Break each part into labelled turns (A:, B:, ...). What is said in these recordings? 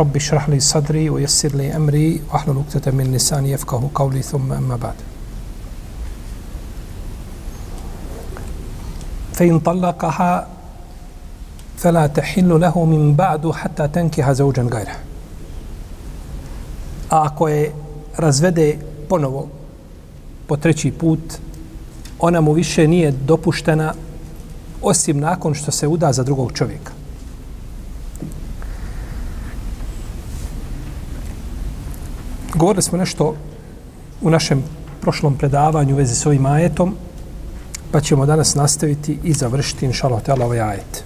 A: رب اشرح لي صدري ويسر لي أمري واحلل عقدة من لساني يفقه قولي ثم أما بعد فإن طلقها فلا تحل له من بعد حتى تنكح زوجا غيره a ako je razvede ponovo po treći put, ona mu više nije dopuštena osim nakon što se uda za drugog čovjeka. Govorili smo nešto u našem prošlom predavanju u vezi s ovim ajetom, pa ćemo danas nastaviti i završiti, inšalahu teala, ovaj ajet.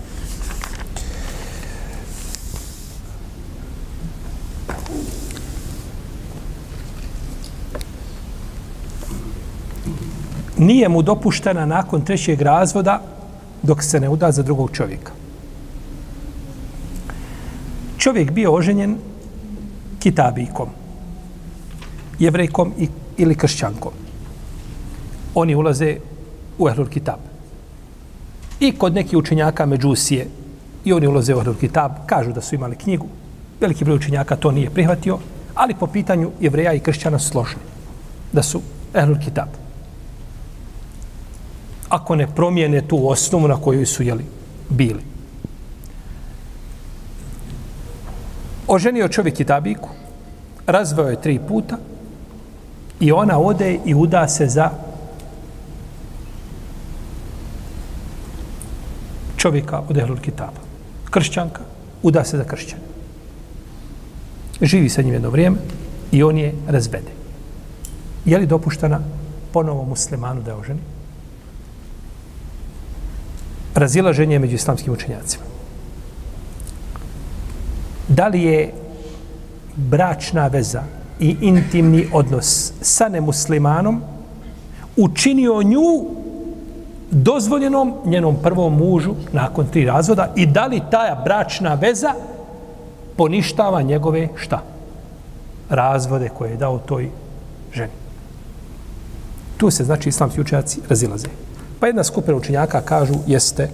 A: nije mu dopuštena nakon trećeg razvoda dok se ne uda za drugog čovjeka. Čovjek bio oženjen kitabikom jevrejkom i, ili kršćankom. Oni ulaze u Ehlul Kitab. I kod nekih učenjaka Međusije i oni ulaze u Ehlul Kitab, kažu da su imali knjigu. Veliki broj učenjaka to nije prihvatio, ali po pitanju jevreja i kršćana složni da su Ehlul Kitab ako ne promijene tu osnovu na kojoj su jeli, bili. Oženio čovjek Kitabiku, razveo je tri puta i ona ode i uda se za čovjeka od Ehlul Kitaba. Kršćanka, uda se za kršćana. Živi sa njim jedno vrijeme i on je razvede. Je li dopuštena ponovo muslimanu da je oženi? razilaženje među islamskim učenjacima. Da li je bračna veza i intimni odnos sa nemuslimanom učinio nju dozvoljenom njenom prvom mužu nakon tri razvoda i da li ta bračna veza poništava njegove šta? Razvode koje je dao toj ženi. Tu se znači islamski učenjaci razilaze. Pa jedna skupina učenjaka kažu jeste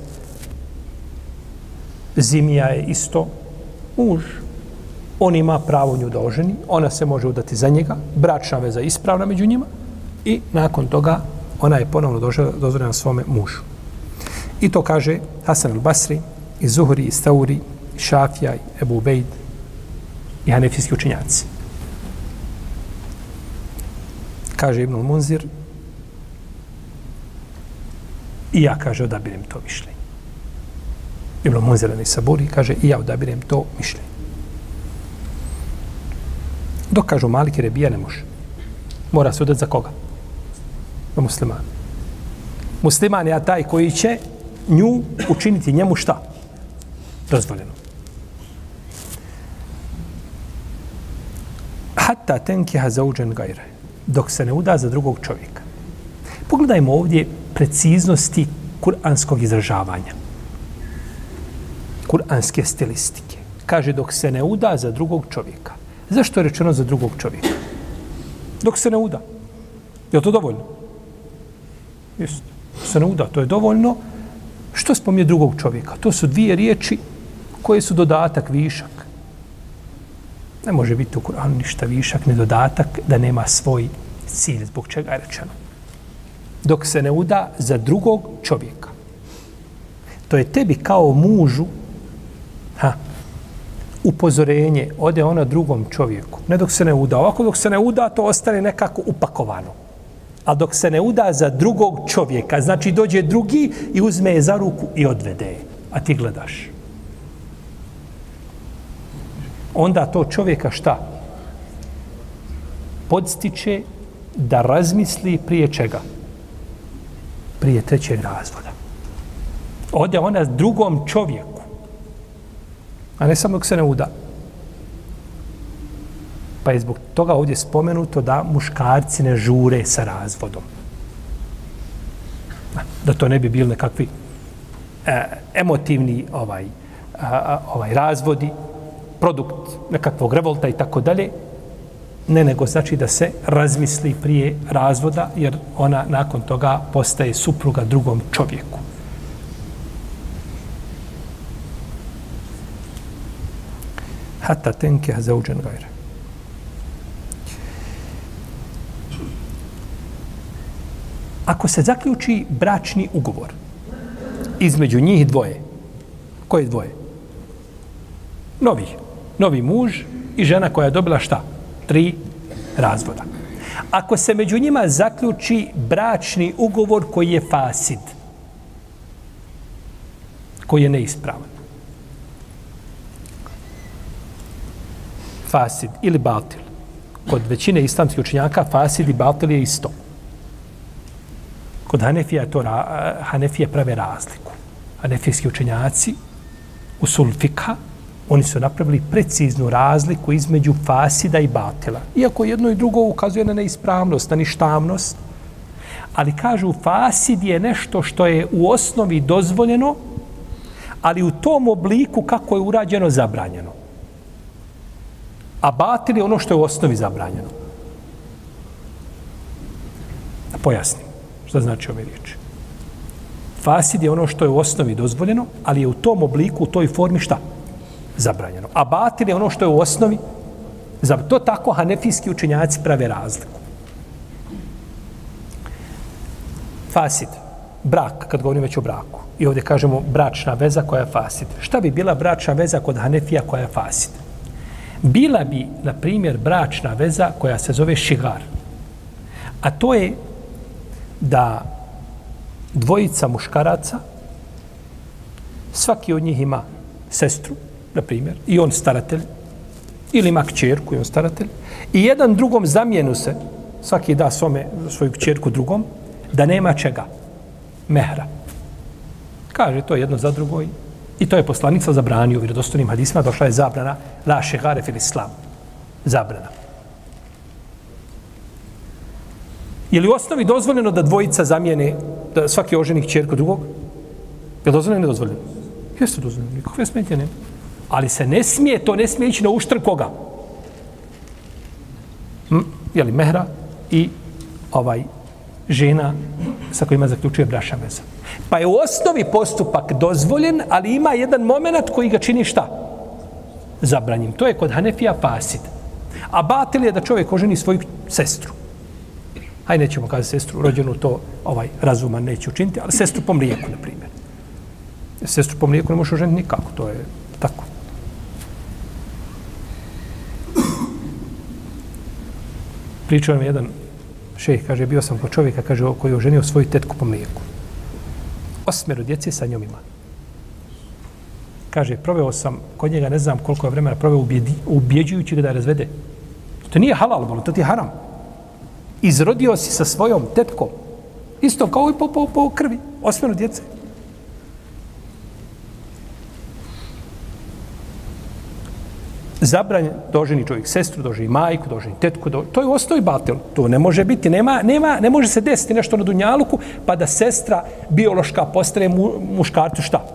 A: Zimija je isto muž. On ima pravo nju da oženi, ona se može udati za njega, bračna veza ispravna među njima i nakon toga ona je ponovno dozvoljena svome mužu. I to kaže Hasan al-Basri, i Zuhri, i Stauri, i Šafija, i Ebu Ubejd, i Hanefijski učinjaci. Kaže Ibn Munzir, I ja, kaže, odabirem to mišljenje. Ibn Munzirani Saburi kaže, i ja odabirem to mišljenje. Dok kažu Malik i Rebija ne može. Mora se udati za koga? Za musliman. Musliman je taj koji će nju učiniti njemu šta? Dozvoljeno. Hatta tenkiha zauđen gajre. Dok se ne uda za drugog čovjeka. Pogledajmo ovdje preciznosti kuranskog izražavanja. Kuranske stilistike. Kaže dok se ne uda za drugog čovjeka. Zašto je rečeno za drugog čovjeka? Dok se ne uda. Je to dovoljno? Isto. Se ne uda, to je dovoljno. Što spominje drugog čovjeka? To su dvije riječi koje su dodatak, višak. Ne može biti u Kur'anu ništa višak, ni dodatak, da nema svoj cilj zbog čega je rečeno dok se ne uda za drugog čovjeka. To je tebi kao mužu ha, upozorenje, ode ona drugom čovjeku. Ne dok se ne uda. Ovako dok se ne uda, to ostane nekako upakovano. A dok se ne uda za drugog čovjeka, znači dođe drugi i uzme je za ruku i odvede je. A ti gledaš. Onda to čovjeka šta? Podstiče da razmisli prije čega? prije trećeg razvoda. Ode ona drugom čovjeku, a ne samo dok se ne uda. Pa je zbog toga ovdje spomenuto da muškarci ne žure sa razvodom. Da to ne bi bili nekakvi e, emotivni ovaj, a, ovaj razvodi, produkt nekakvog revolta i tako dalje, ne nego znači da se razmisli prije razvoda, jer ona nakon toga postaje supruga drugom čovjeku. Hatta tenke zauđen gajre. Ako se zaključi bračni ugovor između njih dvoje, koje dvoje? Novi. Novi muž i žena koja je dobila šta? Tri razvoda. Ako se među njima zaključi bračni ugovor koji je fasid, koji je neispravan, fasid ili batil, kod većine islamskih učenjaka fasid i batil je isto. Kod Hanefija to Hanefija prave razliku. Hanefijski učenjaci u sulfika oni su napravili preciznu razliku između fasida i batila. Iako jedno i drugo ukazuje na neispravnost, na ništavnost, ali kažu fasid je nešto što je u osnovi dozvoljeno, ali u tom obliku kako je urađeno zabranjeno. A batil je ono što je u osnovi zabranjeno. Da pojasnim što znači ove riječi. Fasid je ono što je u osnovi dozvoljeno, ali je u tom obliku, u toj formi šta? Zabranjeno. A batil je ono što je u osnovi za To tako hanefijski učenjaci prave razliku. Fasid. Brak, kad govorim već o braku. I ovdje kažemo bračna veza koja je fasid. Šta bi bila bračna veza kod hanefija koja je fasid? Bila bi, na primjer, bračna veza koja se zove šigar. A to je da dvojica muškaraca, svaki od njih ima sestru, na primjer, i on staratelj, ili ima kćerku i on staratelj, i jedan drugom zamijenu se, svaki da svome, svoju kćerku drugom, da nema čega, mehra. Kaže to jedno za drugo i I to je poslanica zabranio u vjerodostojnim hadisima, došla je zabrana la šegare fil islam. Zabrana. Je li u osnovi dozvoljeno da dvojica zamijene, da svaki oženik čerku drugog? Je li dozvoljeno ili dozvoljeno? Jeste dozvoljeno, nikakve smetje nema. Ali se ne smije, to ne smije ići na uštr koga? Hm? Je li mehra i ovaj žena sa kojima zaključuje braša veza. Pa je u osnovi postupak dozvoljen, ali ima jedan moment koji ga čini šta? Zabranjim. To je kod Hanefija fasid. A batil je da čovjek oženi svoju sestru. Hajde, nećemo kazati sestru rođenu, to ovaj razuman neće učiniti, ali sestru po mlijeku, na primjer. Sestru po mlijeku ne može oženiti nikako, to je tako. Pričao nam jedan šejh, kaže, bio sam kod čovjeka, kaže, koji je oženio svoju tetku po mlijeku. Osmero djece sa njom ima. Kaže, proveo sam kod njega, ne znam koliko je vremena, proveo ubjedi, ubjeđujući ga da razvede. To nije halal, bolo, to ti je haram. Izrodio si sa svojom tetkom. Isto kao i po, po, po krvi. Osmero djece. Zabranjen doženi čovjek sestru, doženi majku, doženi tetku, doženi, to je ostoji batel. To ne može biti, nema, nema, ne može se desiti nešto na dunjaluku pa da sestra biološka postane mu, muškarcu šta?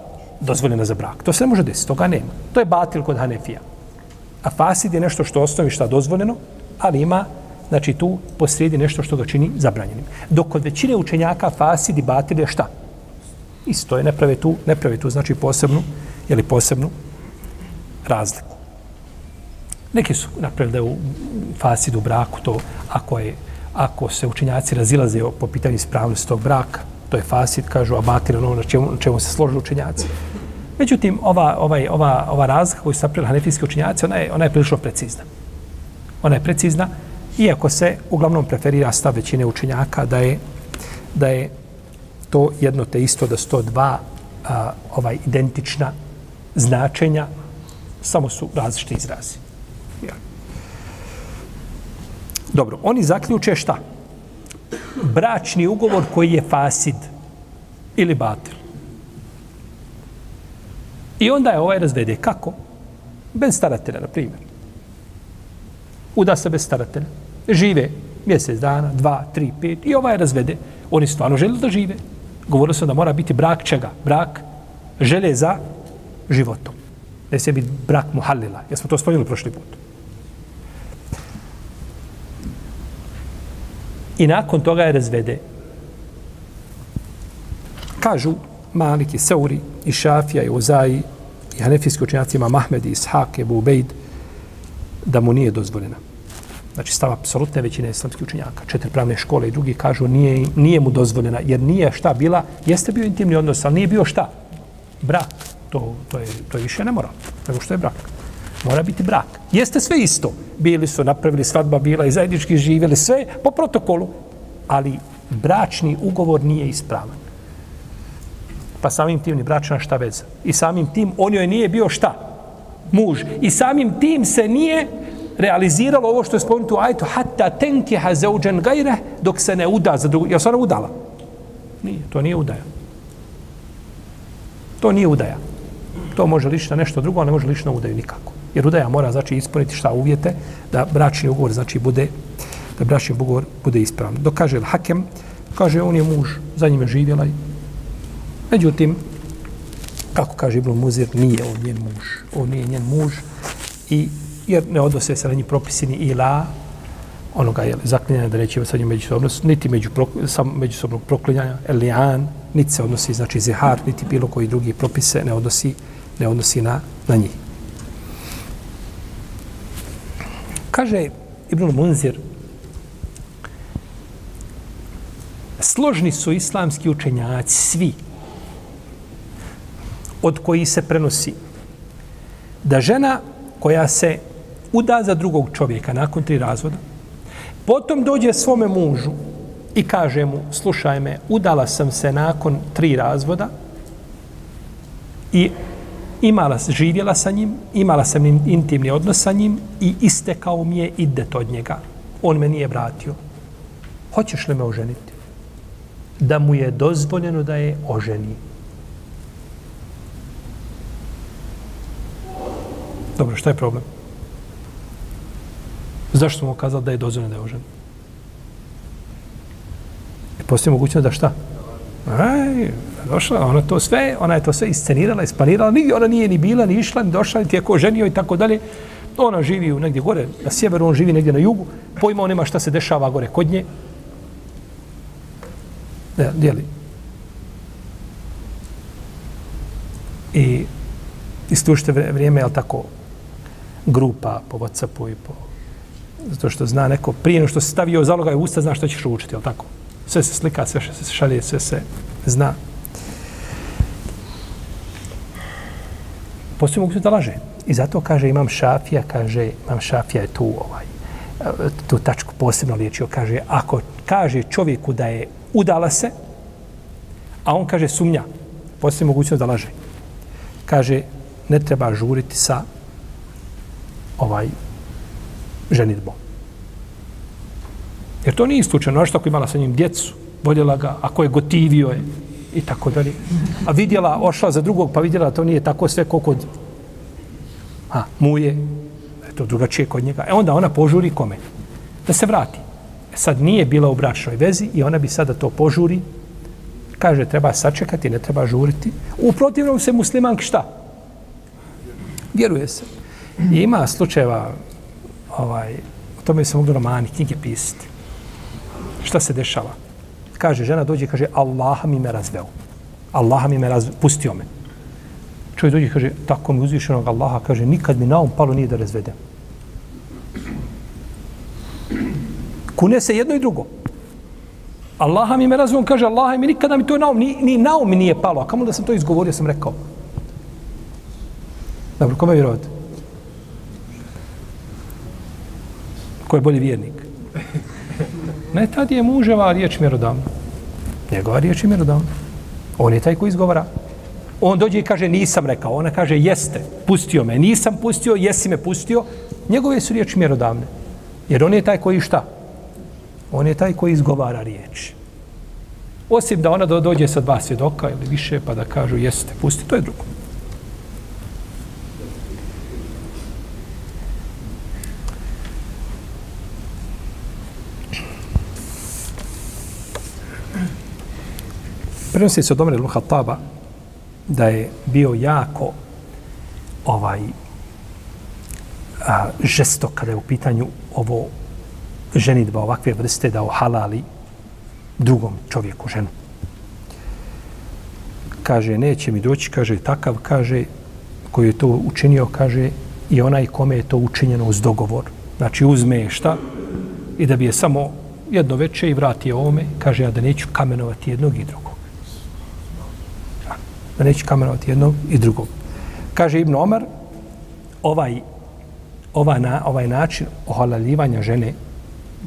A: Dozvoljena za brak. To se ne može desiti, toga nema. To je batil kod Hanefija. A fasid je nešto što osnovi šta dozvoljeno, ali ima znači tu posrijedi nešto što ga čini zabranjenim. Dok kod većine učenjaka fasid i batil je šta? Isto je, ne prave tu, ne prave tu znači posebnu, je li posebnu razliku. Neki su napravili da je u fasidu braku to, ako, je, ako se učenjaci razilaze po pitanju ispravnosti tog braka, to je fasid, kažu, a batir ono na čemu, na čemu se složili učenjaci. Međutim, ova, ovaj, ova, ova razlika koju su napravili hanefijski učenjaci, ona je, ona je prilično precizna. Ona je precizna, iako se uglavnom preferira stav većine učenjaka da je, da je to jedno te isto, da su to dva a, ovaj, identična značenja, samo su različite izrazi. Dobro, oni zaključe šta? Bračni ugovor koji je fasid ili batil. I onda je ovaj razvede. Kako? Bez staratelja, na primjer. Uda se bez staratelja. Žive mjesec dana, dva, tri, pet i ovaj razvede. Oni stvarno žele da žive. Govorilo se da mora biti brak čega? Brak žele za životom. Ne se biti brak muhallila. Ja smo to spomenuli prošli put. I nakon toga je razvede. Kažu Maliki, Seuri, i Šafija, i Uzaji, i Hanefijski učenjaci ima Mahmed, i Ishak, i Bubejd da mu nije dozvoljena. Znači, stava apsolutne većine islamskih učenjaka. Četiri pravne škole i drugi kažu nije, nije mu dozvoljena, jer nije šta bila, jeste bio intimni odnos, ali nije bio šta? Brak. To, to, je, to je više ne mora, nego što je brak. Mora biti brak. Jeste sve isto. Bili su, napravili svadba, bila i zajednički živjeli, sve po protokolu. Ali bračni ugovor nije ispravan. Pa samim tim ni bračna šta veza. I samim tim on joj nije bio šta? Muž. I samim tim se nije realiziralo ovo što je spomenuto u ajtu hatta tenkiha zauđen gajre dok se ne uda za drugu. Ja se ona udala? Nije, to nije udaja. To nije udaja. To može lići na nešto drugo, a ne može lići na udaju nikako. Jer udaja mora znači ispuniti šta uvjete da bračni ugovor znači bude da bračni ugovor bude ispravan. Dok kaže Hakem, kaže on je muž, za njime živjela i Međutim, kako kaže Ibn Muzir, nije on njen muž. On nije njen muž i jer ne odnose se na njih propisini ila, onoga je zaklinjanja da neće sa njim međusobno, niti među, sam međusobnog proklinjanja, elian, niti se odnosi, znači zihar, niti bilo koji drugi propise ne odnosi, ne odnosi na, na njih. Kaže Ibn Munzir, složni su islamski učenjaci, svi, od koji se prenosi da žena koja se uda za drugog čovjeka nakon tri razvoda, potom dođe svome mužu i kaže mu, slušaj me, udala sam se nakon tri razvoda i imala, živjela sa njim, imala sam intimni odnos sa njim i istekao mi je idet od njega. On me nije vratio. Hoćeš li me oženiti? Da mu je dozvoljeno da je oženi. Dobro, šta je problem? Zašto smo kazali da je dozvoljeno da je oženi? I postoji mogućnost da šta? Aj, došla, ona to sve, ona je to sve iscenirala, isplanirala, ni ona nije ni bila, ni išla, ni došla, ni tijeko ženio i tako dalje. Ona živi u negdje gore, na sjeveru, on živi negdje na jugu, pojma on nema šta se dešava gore kod nje. Ne, dijeli. I istušte vrijeme, je tako, grupa po Whatsappu i po... Zato što zna neko, prije no što se stavio zalogaj u usta, zna što ćeš učiti, jel tako? Sve se slika, sve se šalje, sve se zna. Postoji mogu da laže. I zato kaže imam šafija, kaže imam šafija je tu ovaj, tu tačku posebno liječio, kaže ako kaže čovjeku da je udala se, a on kaže sumnja, postoji mogućnost da laže. Kaže, ne treba žuriti sa ovaj ženitbom. Jer to nije slučajno. našto ako imala sa njim djecu, voljela ga, ako je gotivio je i tako dalje. A vidjela, ošla za drugog, pa vidjela to nije tako sve kako kod a, muje, je to drugačije kod njega. E onda ona požuri kome? Da se vrati. E sad nije bila u bračnoj vezi i ona bi sada to požuri. Kaže, treba sačekati, ne treba žuriti. U protivnom se muslimank šta? Vjeruje se. I ima slučajeva, ovaj, o tome se mogu romani, knjige pisati. Šta se dešava? Kaže, žena dođe i kaže, Allah mi me razveo. Allah mi me razveo, pustio me. Čovjek dođe i kaže, tako mi uzvišenog Allaha, kaže, nikad mi na um palo nije da razvedem. Kune se jedno i drugo. Allaha mi me razveo, on kaže, Allaha mi nikada mi to na um, ni, ni na um mi nije palo. A kamo da sam to izgovorio, sam rekao. Dobro, kome vjerovati? Ko je bolji vjernik. Ne, tad je muževa riječ mjerodavna. Njegova riječ je mjerodavna. On je taj koji izgovara. On dođe i kaže nisam rekao. Ona kaže jeste, pustio me. Nisam pustio, jesi me pustio. Njegove su riječi mjerodavne. Jer on je taj koji šta? On je taj koji izgovara riječ. Osim da ona dođe sa dva svjedoka ili više pa da kažu jeste, pusti, to je drugo. Prenosi se od Omer il-Hataba da je bio jako ovaj a, žesto kada je u pitanju ovo ženitba ovakve vrste da ohalali drugom čovjeku ženu. Kaže, neće mi doći, kaže, takav, kaže, koji je to učinio, kaže, i onaj kome je to učinjeno uz dogovor. Znači, uzme je šta i da bi je samo jedno veče i vrati ovome, kaže, ja da neću kamenovati jednog i drugog. Pa da neće kamenovati jednog i drugog. Kaže Ibn Omar, ovaj, ovaj, na, ovaj način ohalaljivanja žene,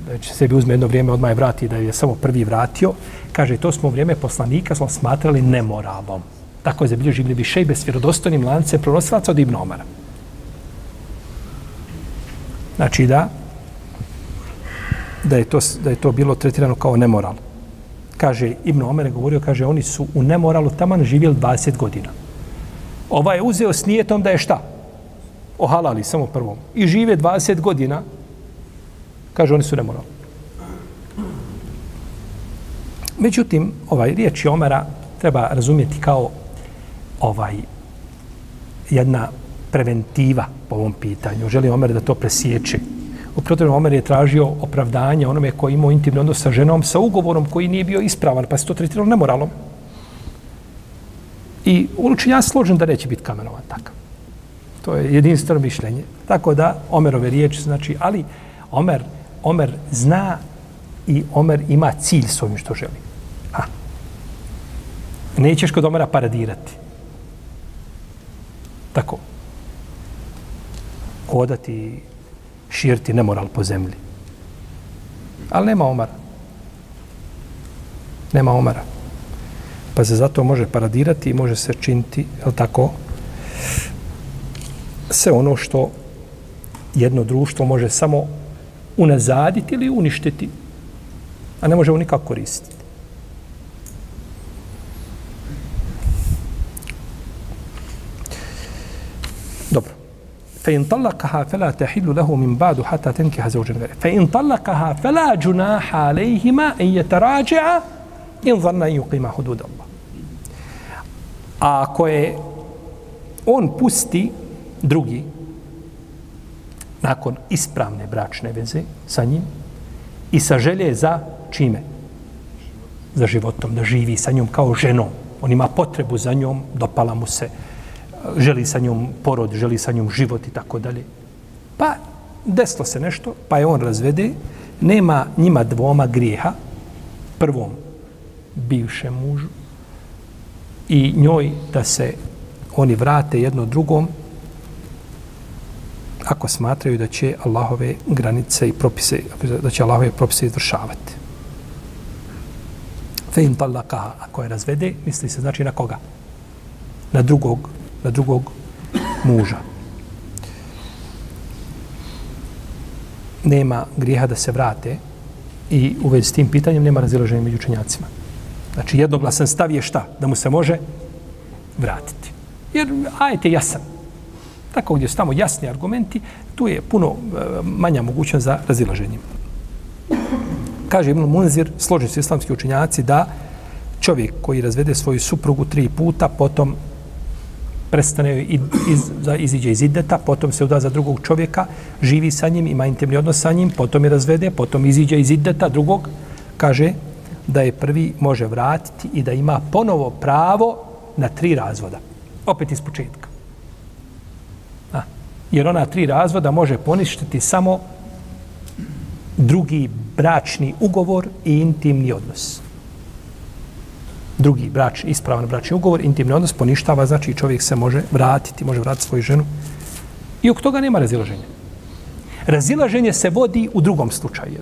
A: da će sebi uzme jedno vrijeme, odmah je vrati, da je samo prvi vratio, kaže, to smo u vrijeme poslanika smo smatrali nemoralom. Tako je zabilježi Ibn Bišejbe s vjerodostojnim lancem pronosilaca od Ibn Omara. Znači da, da je, to, da je to bilo tretirano kao nemoral. Kaže, Ibn Omer je govorio, kaže, oni su u nemoralu taman živjeli 20 godina. Ova je uzeo s nijetom da je šta? Ohalali samo prvom. I žive 20 godina. Kaže, oni su nemoralni. Međutim, ovaj riječ Omera treba razumjeti kao ovaj jedna preventiva po ovom pitanju. Želi Omer da to presjeće. U protivnom Omer je tražio opravdanje onome koji imao intimni odnos sa ženom sa ugovorom koji nije bio ispravan, pa se to tretiralo nemoralom. I uličin ja složen da neće biti kamenovan takav. To je jedinstveno mišljenje. Tako da Omerove riječi znači, ali Omer, Omer zna i Omer ima cilj s ovim što želi. Ha. Nećeš kod Omera paradirati. Tako. Hodati, širiti nemoral po zemlji. Ali nema Omara. Nema Omara. Pa se zato može paradirati i može se činiti, je tako, sve ono što jedno društvo može samo unazaditi ili uništiti, a ne može u nikako koristiti. Dobro. فإن طلقها فلا تحل له من بعد حتى تنكح زوجا غيره فإن طلقها فلا جناح عليهما أن يتراجعا إن ظن أن يقيم حدود الله A ako je on pusti drugi nakon ispravne bračne veze sa njim i sa želje za čime? Za životom, da živi sa njom kao ženom. On ima potrebu za njom, dopala mu se, želi sa njom porod, želi sa njom život i tako dalje. Pa desilo se nešto, pa je on razvede, nema njima dvoma grijeha, prvom bivšem mužu, i njoj da se oni vrate jedno drugom ako smatraju da će Allahove granice i propise, da će Allahove propise izvršavati. Fe in talakaha, ako je razvede, misli se znači na koga? Na drugog, na drugog muža. Nema grijeha da se vrate i u vezi s tim pitanjem nema razilaženja među učenjacima. Znači, jednoglasan stav je šta? Da mu se može vratiti. Jer ajet je jasan. Tako gdje su tamo jasni argumenti, tu je puno e, manja mogućnost za razilaženje. Kaže Ibn Munzir, složeni su islamski učenjaci, da čovjek koji razvede svoju suprugu tri puta, potom prestane iz, iz, iziđe iz ideta, potom se uda za drugog čovjeka, živi sa njim, ima intimni odnos sa njim, potom je razvede, potom iziđe iz ideta drugog, kaže, da je prvi može vratiti i da ima ponovo pravo na tri razvoda. Opet iz početka. A, jer ona tri razvoda može poništiti samo drugi bračni ugovor i intimni odnos. Drugi bračni, ispravan bračni ugovor, intimni odnos poništava, znači čovjek se može vratiti, može vratiti svoju ženu. I oko toga nema razilaženja. Razilaženje se vodi u drugom slučaju.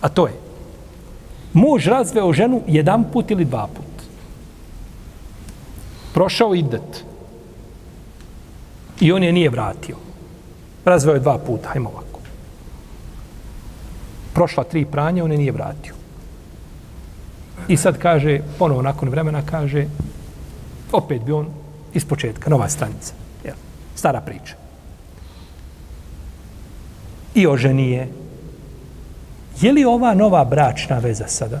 A: A to je, muž razveo ženu jedan put ili dva put. Prošao idet. I on je nije vratio. Razveo je dva puta, hajmo ovako. Prošla tri pranja, on je nije vratio. I sad kaže, ponovo nakon vremena kaže, opet bi on iz početka, nova stranica. Jel? Stara priča. I oženi je, Je li ova nova bračna veza sada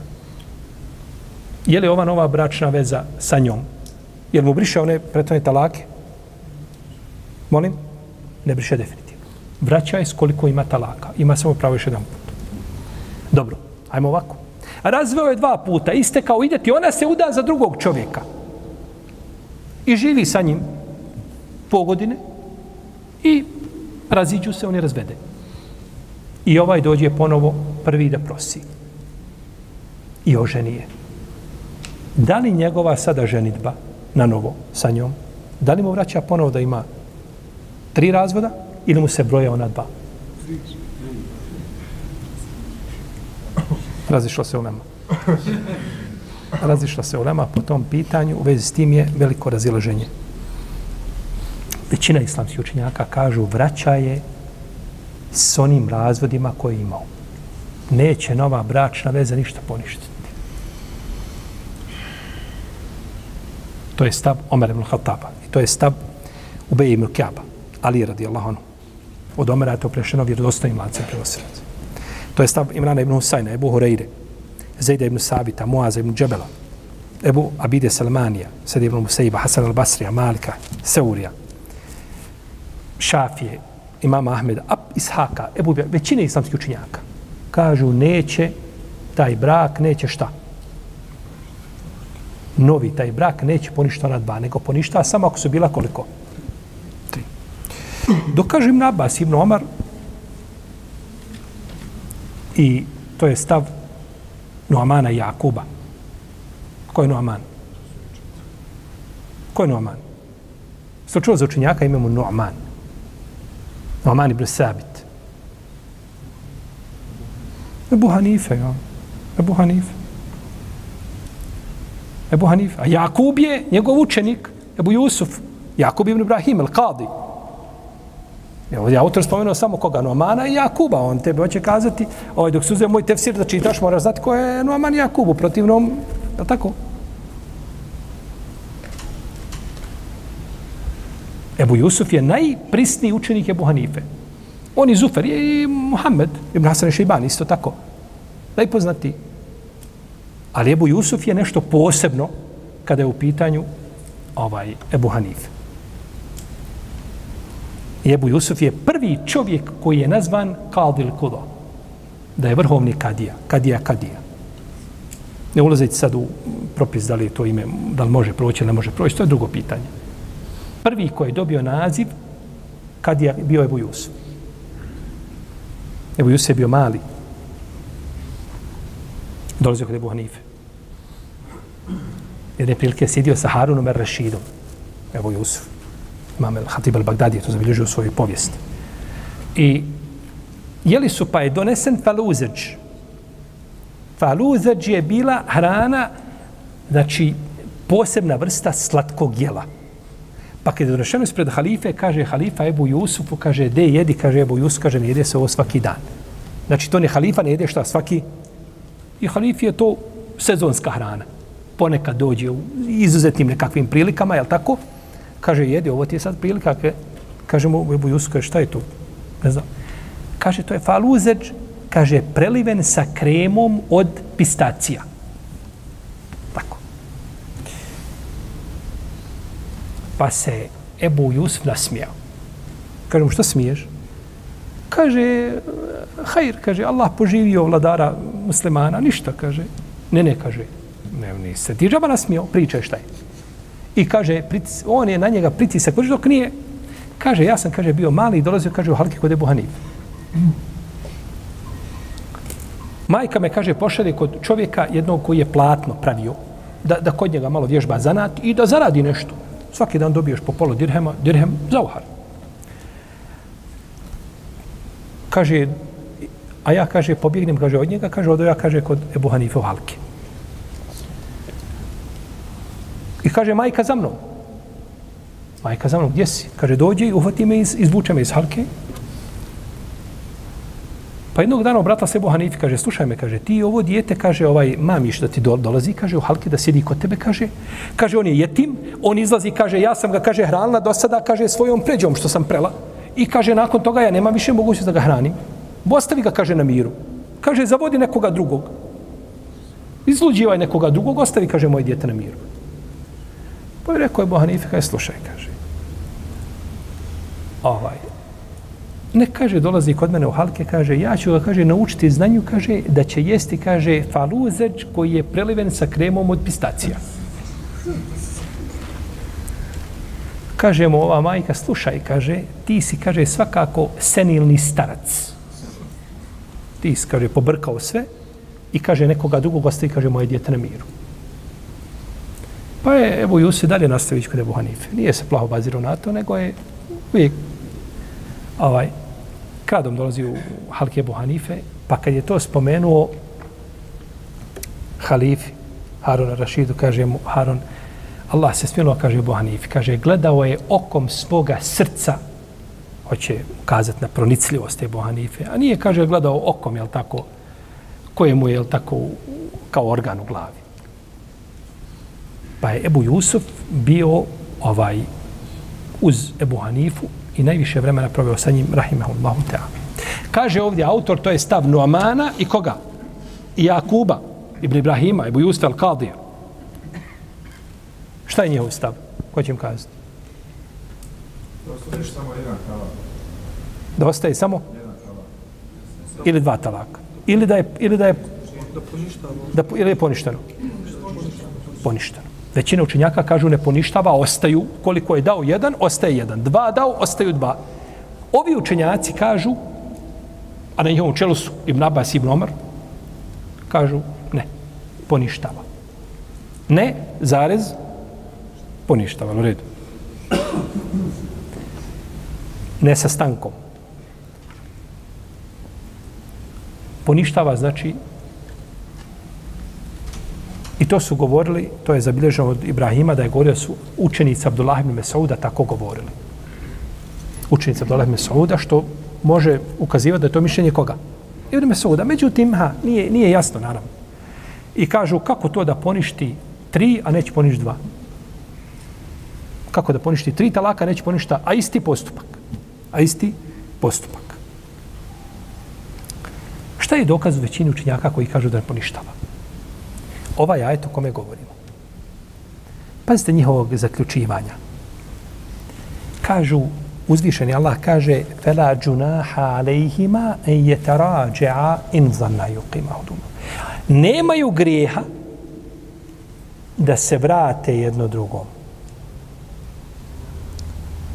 A: je li ova nova bračna veza sa njom? Jer mu briše one pretone talake? Molim? Ne briše definitivno. Vraća je s koliko ima talaka. Ima samo pravo još jedan put. Dobro, ajmo ovako. A razveo je dva puta, iste kao ideti, ona se uda za drugog čovjeka. I živi sa njim po godine i raziđu se, on je razvede. I ovaj dođe ponovo prvi da prosi. I oženi je. Da li njegova sada ženitba na novo sa njom, da li mu vraća ponovo da ima tri razvoda ili mu se broje ona dva? Razišla se ulema. Razišla se ulema po tom pitanju, u vezi s tim je veliko razilaženje. Većina islamskih učenjaka kažu vraća je s onim razvodima koje je imao. Neće nova bračna veza ništa poništiti. To je stav Omer ibn Khattaba. I to je stav Ubej ibn Kjaba. Ali radi Allah ono. Od Omera je to prešeno vjerodostojnim lancem prenosilaca. To je stav Imrana ibn Husajna, Ebu Hureyre, Zejda ibn Sabita, Muaza ibn Džebela, Ebu Abide Salmanija, Sede ibn Musaiba, Hasan al-Basrija, Malika, Seurija, Šafije, imama Ahmeda, Ab Ishaka, Ebu većine islamskih učinjaka, kažu neće taj brak, neće šta? Novi taj brak neće poništa na dva, nego poništa samo ako su bila koliko? Tri. Dokažem na Abbas ibn Omar i to je stav Nuamana i Jakuba. Ko je Nuaman? Ko je Nuaman? Sto čuo za učenjaka imamo Nuaman. Nuaman ibn Sabit. Ebu Hanife, ja. Ebu Hanife. Ebu Hanife. A Jakub je njegov učenik, Ebu Jusuf. Jakub ibn Ibrahim, el-Qadi. Evo, ja autor spomenuo samo koga, Nuamana i Jakuba. On tebe hoće kazati, ovaj, dok se uzeo moj tefsir da čitaš, moraš znati ko je Nuaman i Jakub. U protivnom, je tako? Ebu Jusuf je najprisniji učenik Ebu Hanife. On i Zufer je i Muhammed, Ibn Hasan i Šeiban, isto tako. Najpoznatiji. Ali Ebu Jusuf je nešto posebno kada je u pitanju ovaj Ebu Hanife. I Ebu Jusuf je prvi čovjek koji je nazvan Kadil Kudo. Da je vrhovni kadija. Kadija kadija. Ne ulazeći sad u propis da li je to ime, da li može proći ili ne može proći, to je drugo pitanje. Prvi koji je dobio naziv kadija bio Ebu Jusuf. Ebu Jusuf je bio mali. Dolazio kod Ebu Hanife. Jedne prilike je sjedio sa Harunom er Rashidom. Ebu Jusuf imam Al-Hatib al Bagdadi je to zabilježio u svojoj povijesti. I jeli su pa je donesen faluzeđ. Faluzeđ je bila hrana, znači posebna vrsta slatkog jela. Pa kada je donešeno ispred halife, kaže halifa Ebu Jusufu, kaže, de jedi, kaže Ebu Jusuf, kaže, ne jede se ovo svaki dan. Znači, to ne halifa, ne jede šta svaki. I halif je to sezonska hrana. Ponekad dođe u izuzetnim nekakvim prilikama, je tako? Kaže, jedi, ovo ti je sad prilika. Kaže mu, Ebu Jusuf, kaže, šta je to? Ne znam. Kaže, to je faluzeđ, kaže, preliven sa kremom od pistacija. Tako. Pa se Ebu Jusuf nasmijao. Kaže mu, što smiješ? Kaže, hajr, kaže, Allah poživio vladara muslimana, ništa, kaže. Ne, ne, kaže, ne, ne, se ti džaba nasmijao, pričaj šta je. I kaže, on je na njega pritisak, kaže, dok nije, kaže, ja sam, kaže, bio mali i dolazio, kaže, u halki kod Ebu Hanif. Majka me, kaže, pošalje kod čovjeka jednog koji je platno pravio, da, da kod njega malo vježba zanat i da zaradi nešto. Svaki dan dobiješ po polo dirhema, dirhem za uhar. Kaže, a ja, kaže, pobjegnem, kaže, od njega, kaže, odo ja, kaže, kod Ebu Hanife u halki. I kaže, majka za mnom. Majka za mnom, gdje si? Kaže, dođi i uhvati me, iz, izvuče me iz halke. Pa jednog dana obratila se Hanifi, kaže, slušaj me, kaže, ti ovo dijete, kaže, ovaj mamiš da ti dolazi, kaže, u halke da sjedi kod tebe, kaže, kaže, on je jetim, on izlazi, kaže, ja sam ga, kaže, hranila do sada, kaže, svojom pređom što sam prela. I kaže, nakon toga ja nemam više mogućnost da ga hranim. Ostavi ga, kaže, na miru. Kaže, zavodi nekoga drugog. Izluđivaj nekoga drugog, ostavi, kaže, moje dijete na miru. Pa je rekao Ebu Hanife, kaže, slušaj, kaže. Ovaj, ne kaže, dolazi kod mene u halke, kaže, ja ću ga, kaže, naučiti znanju, kaže, da će jesti, kaže, faluzeđ koji je preliven sa kremom od pistacija. Kaže mu ova majka, slušaj, kaže, ti si, kaže, svakako senilni starac. Ti si, kaže, pobrkao sve i kaže, nekoga drugog ostavi, kaže, moje djete na miru. Pa je Ebu Jusuf dalje nastavić kod Ebu Hanife. Nije se plaho bazirao na to, nego je uvijek ovaj, kradom dolazi u Halke Ebu Hanife, pa kad je to spomenuo halifi Haruna Rašidu, kaže mu Harun, Allah se smilo, kaže Ebu Hanife, kaže, gledao je okom svoga srca, hoće ukazati na pronicljivost Ebu Hanife, a nije, kaže, gledao okom, jel tako, koje mu je, jel tako, kao organ u glavi. Pa je Ebu Jusuf bio ovaj uz Ebu Hanifu i najviše vremena proveo sa njim, rahimahullahu ta'ala. Kaže ovdje autor, to je stav Nuamana i koga? I Jakuba, Ibn Ibrahima, Ebu Jusuf al-Kadija. Šta je njihov stav? Ko će im kazati?
B: Da ostaje samo jedan talak.
A: Da ostaje samo?
B: Jedan talak.
A: Ili dva talaka? Ili da je, ili da je,
B: da,
A: ili je poništeno? Poništeno. Većina učenjaka kažu ne poništava, ostaju, koliko je dao jedan, ostaje jedan. Dva dao, ostaju dva. Ovi učenjaci kažu, a na njihovom čelu su Ibn Abbas i Ibn Omar, kažu ne, poništava. Ne, zarez, poništava, u redu. Ne sa stankom. Poništava znači I to su govorili, to je zabilježeno od Ibrahima, da je govorio su učenici Abdullah ibn Mesauda tako govorili. Učenici Abdullah ibn Mesauda, što može ukazivati da je to mišljenje koga? Ibn Mesauda. Međutim, ha, nije, nije jasno, naravno. I kažu, kako to da poništi tri, a neće poništi dva? Kako da poništi tri talaka, neće poništa, a isti postupak. A isti postupak. Šta je dokaz u većini učenjaka koji kažu da ne poništava? ovaj ajet o kome govorimo. Pazite njihovog zaključivanja. Kažu, uzvišeni Allah kaže فَلَا جُنَاحَ عَلَيْهِمَا اَنْ يَتَرَاجَعَ إِنْ ظَنَّا يُقِيمَ Nemaju grijeha da se vrate jedno drugom.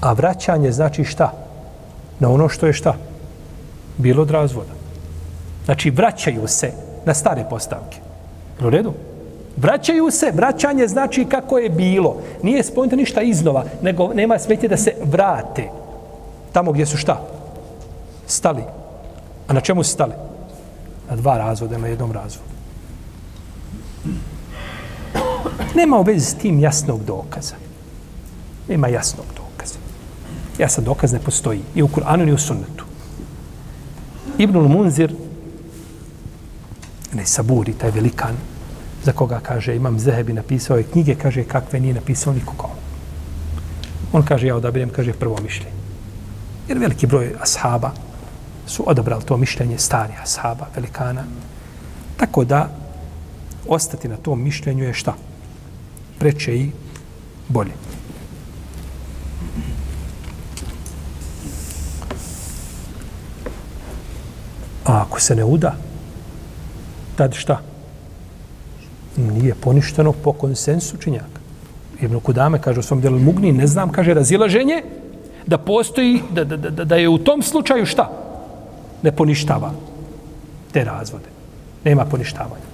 A: A vraćanje znači šta? Na ono što je šta? Bilo od razvoda. Znači, vraćaju se na stare postavke. U redu? Vraćaju se, vraćanje znači kako je bilo. Nije spojento ništa iznova, nego nema smetje da se vrate. Tamo gdje su šta? Stali. A na čemu su stali? Na dva razvoda, na jednom razvodu. Nema u vezi s tim jasnog dokaza. Nema jasnog dokaza. Jasan dokaz ne postoji. I u Kur'anu ni u sunnetu. Ibnul Munzir, ne saburi, taj velikan, za koga kaže imam Zehebi napisao je knjige, kaže kakve nije napisao nikoga. On kaže ja odabirem, kaže prvo mišljenje. Jer veliki broj ashaba su odabrali to mišljenje stari ashaba, velikana. Tako da ostati na tom mišljenju je šta? Preče i bolje. A ako se ne uda, tad šta? nije poništeno po konsensu činjaka. Ibn Kudame kaže u svom djelu Mugni, ne znam, kaže razilaženje, da postoji, da, da, da, da je u tom slučaju šta? Ne poništava te razvode. Nema poništavanja.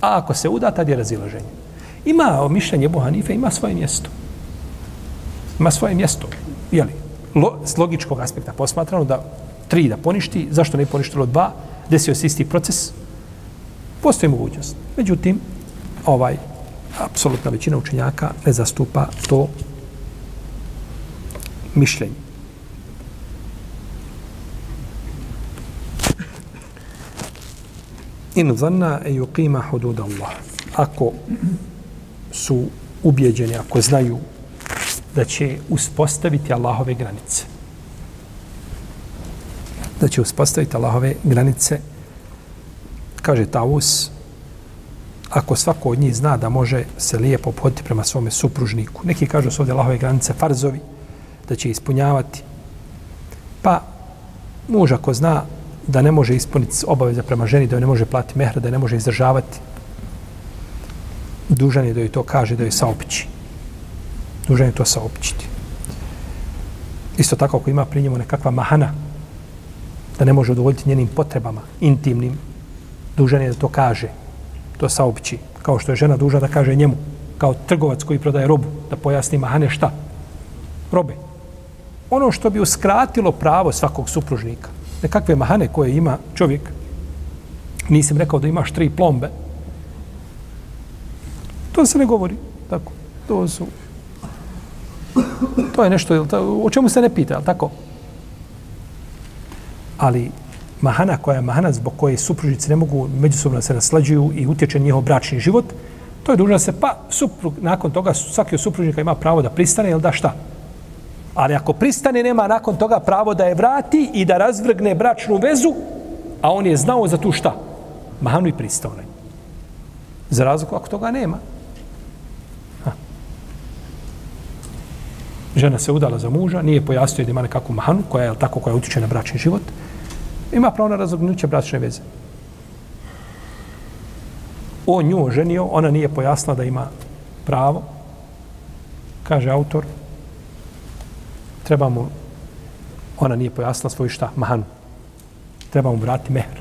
A: A ako se uda, tad je razilaženje. Ima mišljenje Ebu Hanife, ima svoje mjesto. Ima svoje mjesto. Jeli, lo, s logičkog aspekta posmatrano da tri da poništi, zašto ne poništilo dva, desio se isti proces, Postoji mogućnost. Međutim, ovaj, apsolutna većina učenjaka ne zastupa to mišljenje. In zanna e yuqima hudud Allah. Ako su ubjeđeni, ako znaju da će uspostaviti Allahove granice. Da će uspostaviti Allahove granice kaže Taus, ako svako od njih zna da može se lijepo obhoditi prema svome supružniku. Neki kažu su ovdje Allahove granice farzovi, da će ispunjavati. Pa muž ako zna da ne može ispuniti obaveza prema ženi, da joj ne može platiti mehra, da ne može izdržavati, dužan je da joj to kaže, da joj saopići. Dužan je to saopćiti. Isto tako ako ima pri njemu nekakva mahana, da ne može udovoljiti njenim potrebama, intimnim, dužan je da to kaže, to saopći, kao što je žena duža da kaže njemu, kao trgovac koji prodaje robu, da pojasni mahane šta? Robe. Ono što bi uskratilo pravo svakog supružnika, nekakve mahane koje ima čovjek, nisam rekao da imaš tri plombe, to se ne govori. Tako. To su to je nešto, o čemu se ne pita, tako? Ali mahana koja je mahana zbog koje supružnici ne mogu međusobno se naslađuju i utječe njihov bračni život, to je dužno se, pa suprug, nakon toga svaki od supružnika ima pravo da pristane, ili da šta? Ali ako pristane, nema nakon toga pravo da je vrati i da razvrgne bračnu vezu, a on je znao za tu šta? Mahanu i pristao Za razliku ako toga nema. žena se udala za muža, nije pojasnio da ima nekakvu mahanu, koja je tako, koja utiče na bračni život, ima pravo na razognuće bračne veze. On nju oženio, ona nije pojasnila da ima pravo, kaže autor, treba mu, ona nije pojasnila svoju šta, mahanu. Treba mu vratiti mehr.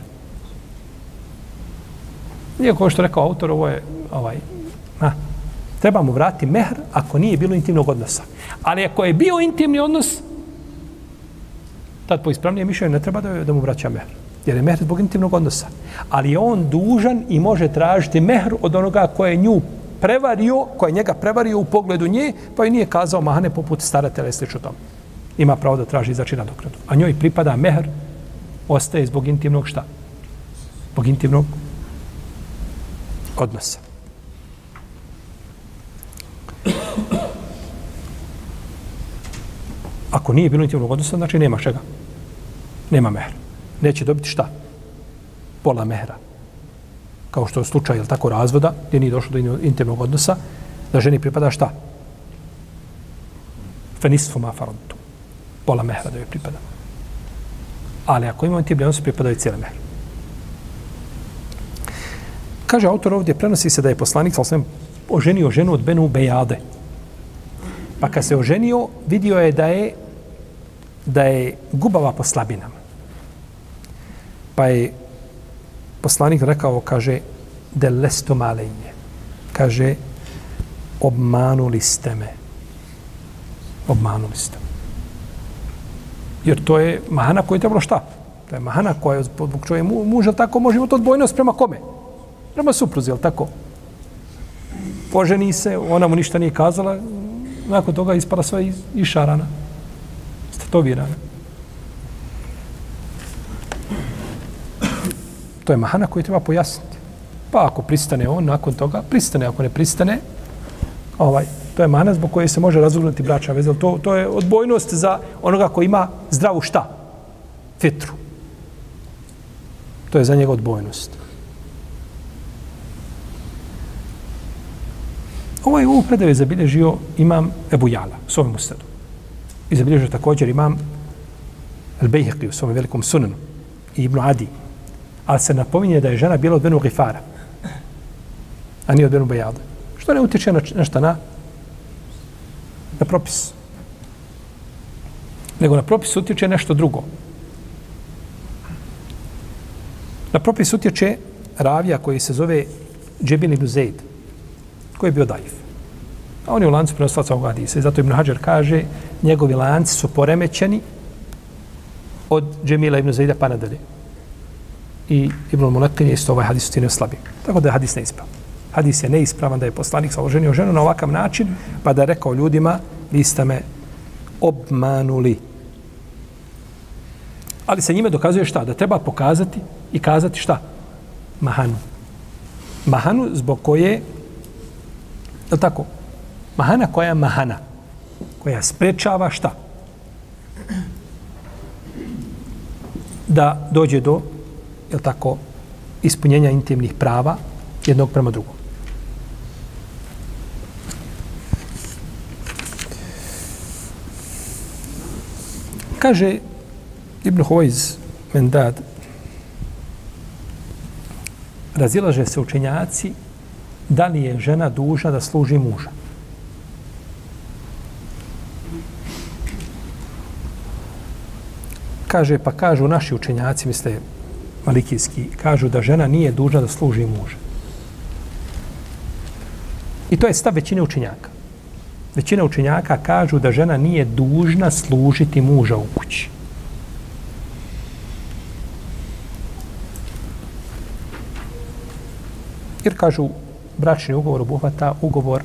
A: Nije kao što rekao autor, ovo je ovaj, na, treba mu vratiti mehr ako nije bilo intimnog odnosa. Ali ako je bio intimni odnos, tad po ispravnije mišljenje ne treba da, da mu vraća mehr. Jer je mehr zbog intimnog odnosa. Ali je on dužan i može tražiti mehr od onoga koje je nju prevario, koje je njega prevario u pogledu nje, pa i nije kazao mahane poput staratelja i slično tom. Ima pravo da traži znači nadokradu. A njoj pripada mehr, ostaje zbog intimnog šta? Zbog intimnog odnosa. Ako nije bilo intimnog odnosa, znači nema čega. Nema mehra. Neće dobiti šta? Pola mehra. Kao što je slučaj, je tako, razvoda, gdje nije došlo do intimnog odnosa, da ženi pripada šta? Fenisfu ma. Pola mehra da joj pripada. Ali ako imamo intimni odnos, pripada joj cijela mehra. Kaže autor ovdje, prenosi se da je poslanik, sa osvijem, oženio ženu od Benu Bejade. Pa kad se oženio, vidio je da je da je gubava po slabinama. Pa je poslanik rekao, kaže, de lesto malenje. Kaže, obmanuli ste me. Obmanuli ste me. Jer to je mahana koja je trebalo šta? To je mahana koja je zbog čovje muža tako može imati odbojnost prema kome? Prema supruzi, jel tako? Poženi se, ona mu ništa nije kazala, nakon toga ispala sva iz, išarana statovirana. To je mahana koju treba pojasniti. Pa ako pristane on, nakon toga, pristane. Ako ne pristane, ovaj, to je mahana zbog koje se može razvrnuti bračna veza. To, to je odbojnost za onoga koji ima zdravu šta? Fitru. To je za njega odbojnost. Ovaj u predaju zabilježio imam Ebu Jala, s svojom ustadu. I zabilježio također imam Al-Bejheqi u svom velikom sunanu i Ibn Adi. Ali se napominje da je žena bila od Benu Gifara, a nije od Benu Bajada. Što ne utječe na, na šta? Na, na propis. Nego na propis utječe nešto drugo. Na propis utječe ravija koji se zove Džebin ibn Zaid, koji je bio dajiv. A on je u lancu prenoslaca ovog hadisa. I zato Ibn Hajar kaže, njegovi lanci su poremećeni od Džemila ibn Zaida pa nadalje. I Ibn Mulekin je isto ovaj hadis učinio slabi. Tako da je hadis neispravan. Hadis je neispravan da je poslanik sa oženio ženu na ovakav način, pa da je rekao ljudima, vi ste me obmanuli. Ali se njime dokazuje šta? Da treba pokazati i kazati šta? Mahanu. Mahanu zbog koje, je tako? Mahana koja je mahana? Koja sprečava šta? Da dođe do, je tako, ispunjenja intimnih prava jednog prema drugom. Kaže Ibn Hovajz Mendad, razilaže se učenjaci da li je žena dužna da služi muža. Kaže, pa kažu naši učenjaci, misle malikijski, kažu da žena nije dužna da služi muža. I to je stav većine učenjaka. Većina učenjaka kažu da žena nije dužna služiti muža u kući. Jer kažu, bračni ugovor obuhvata ugovor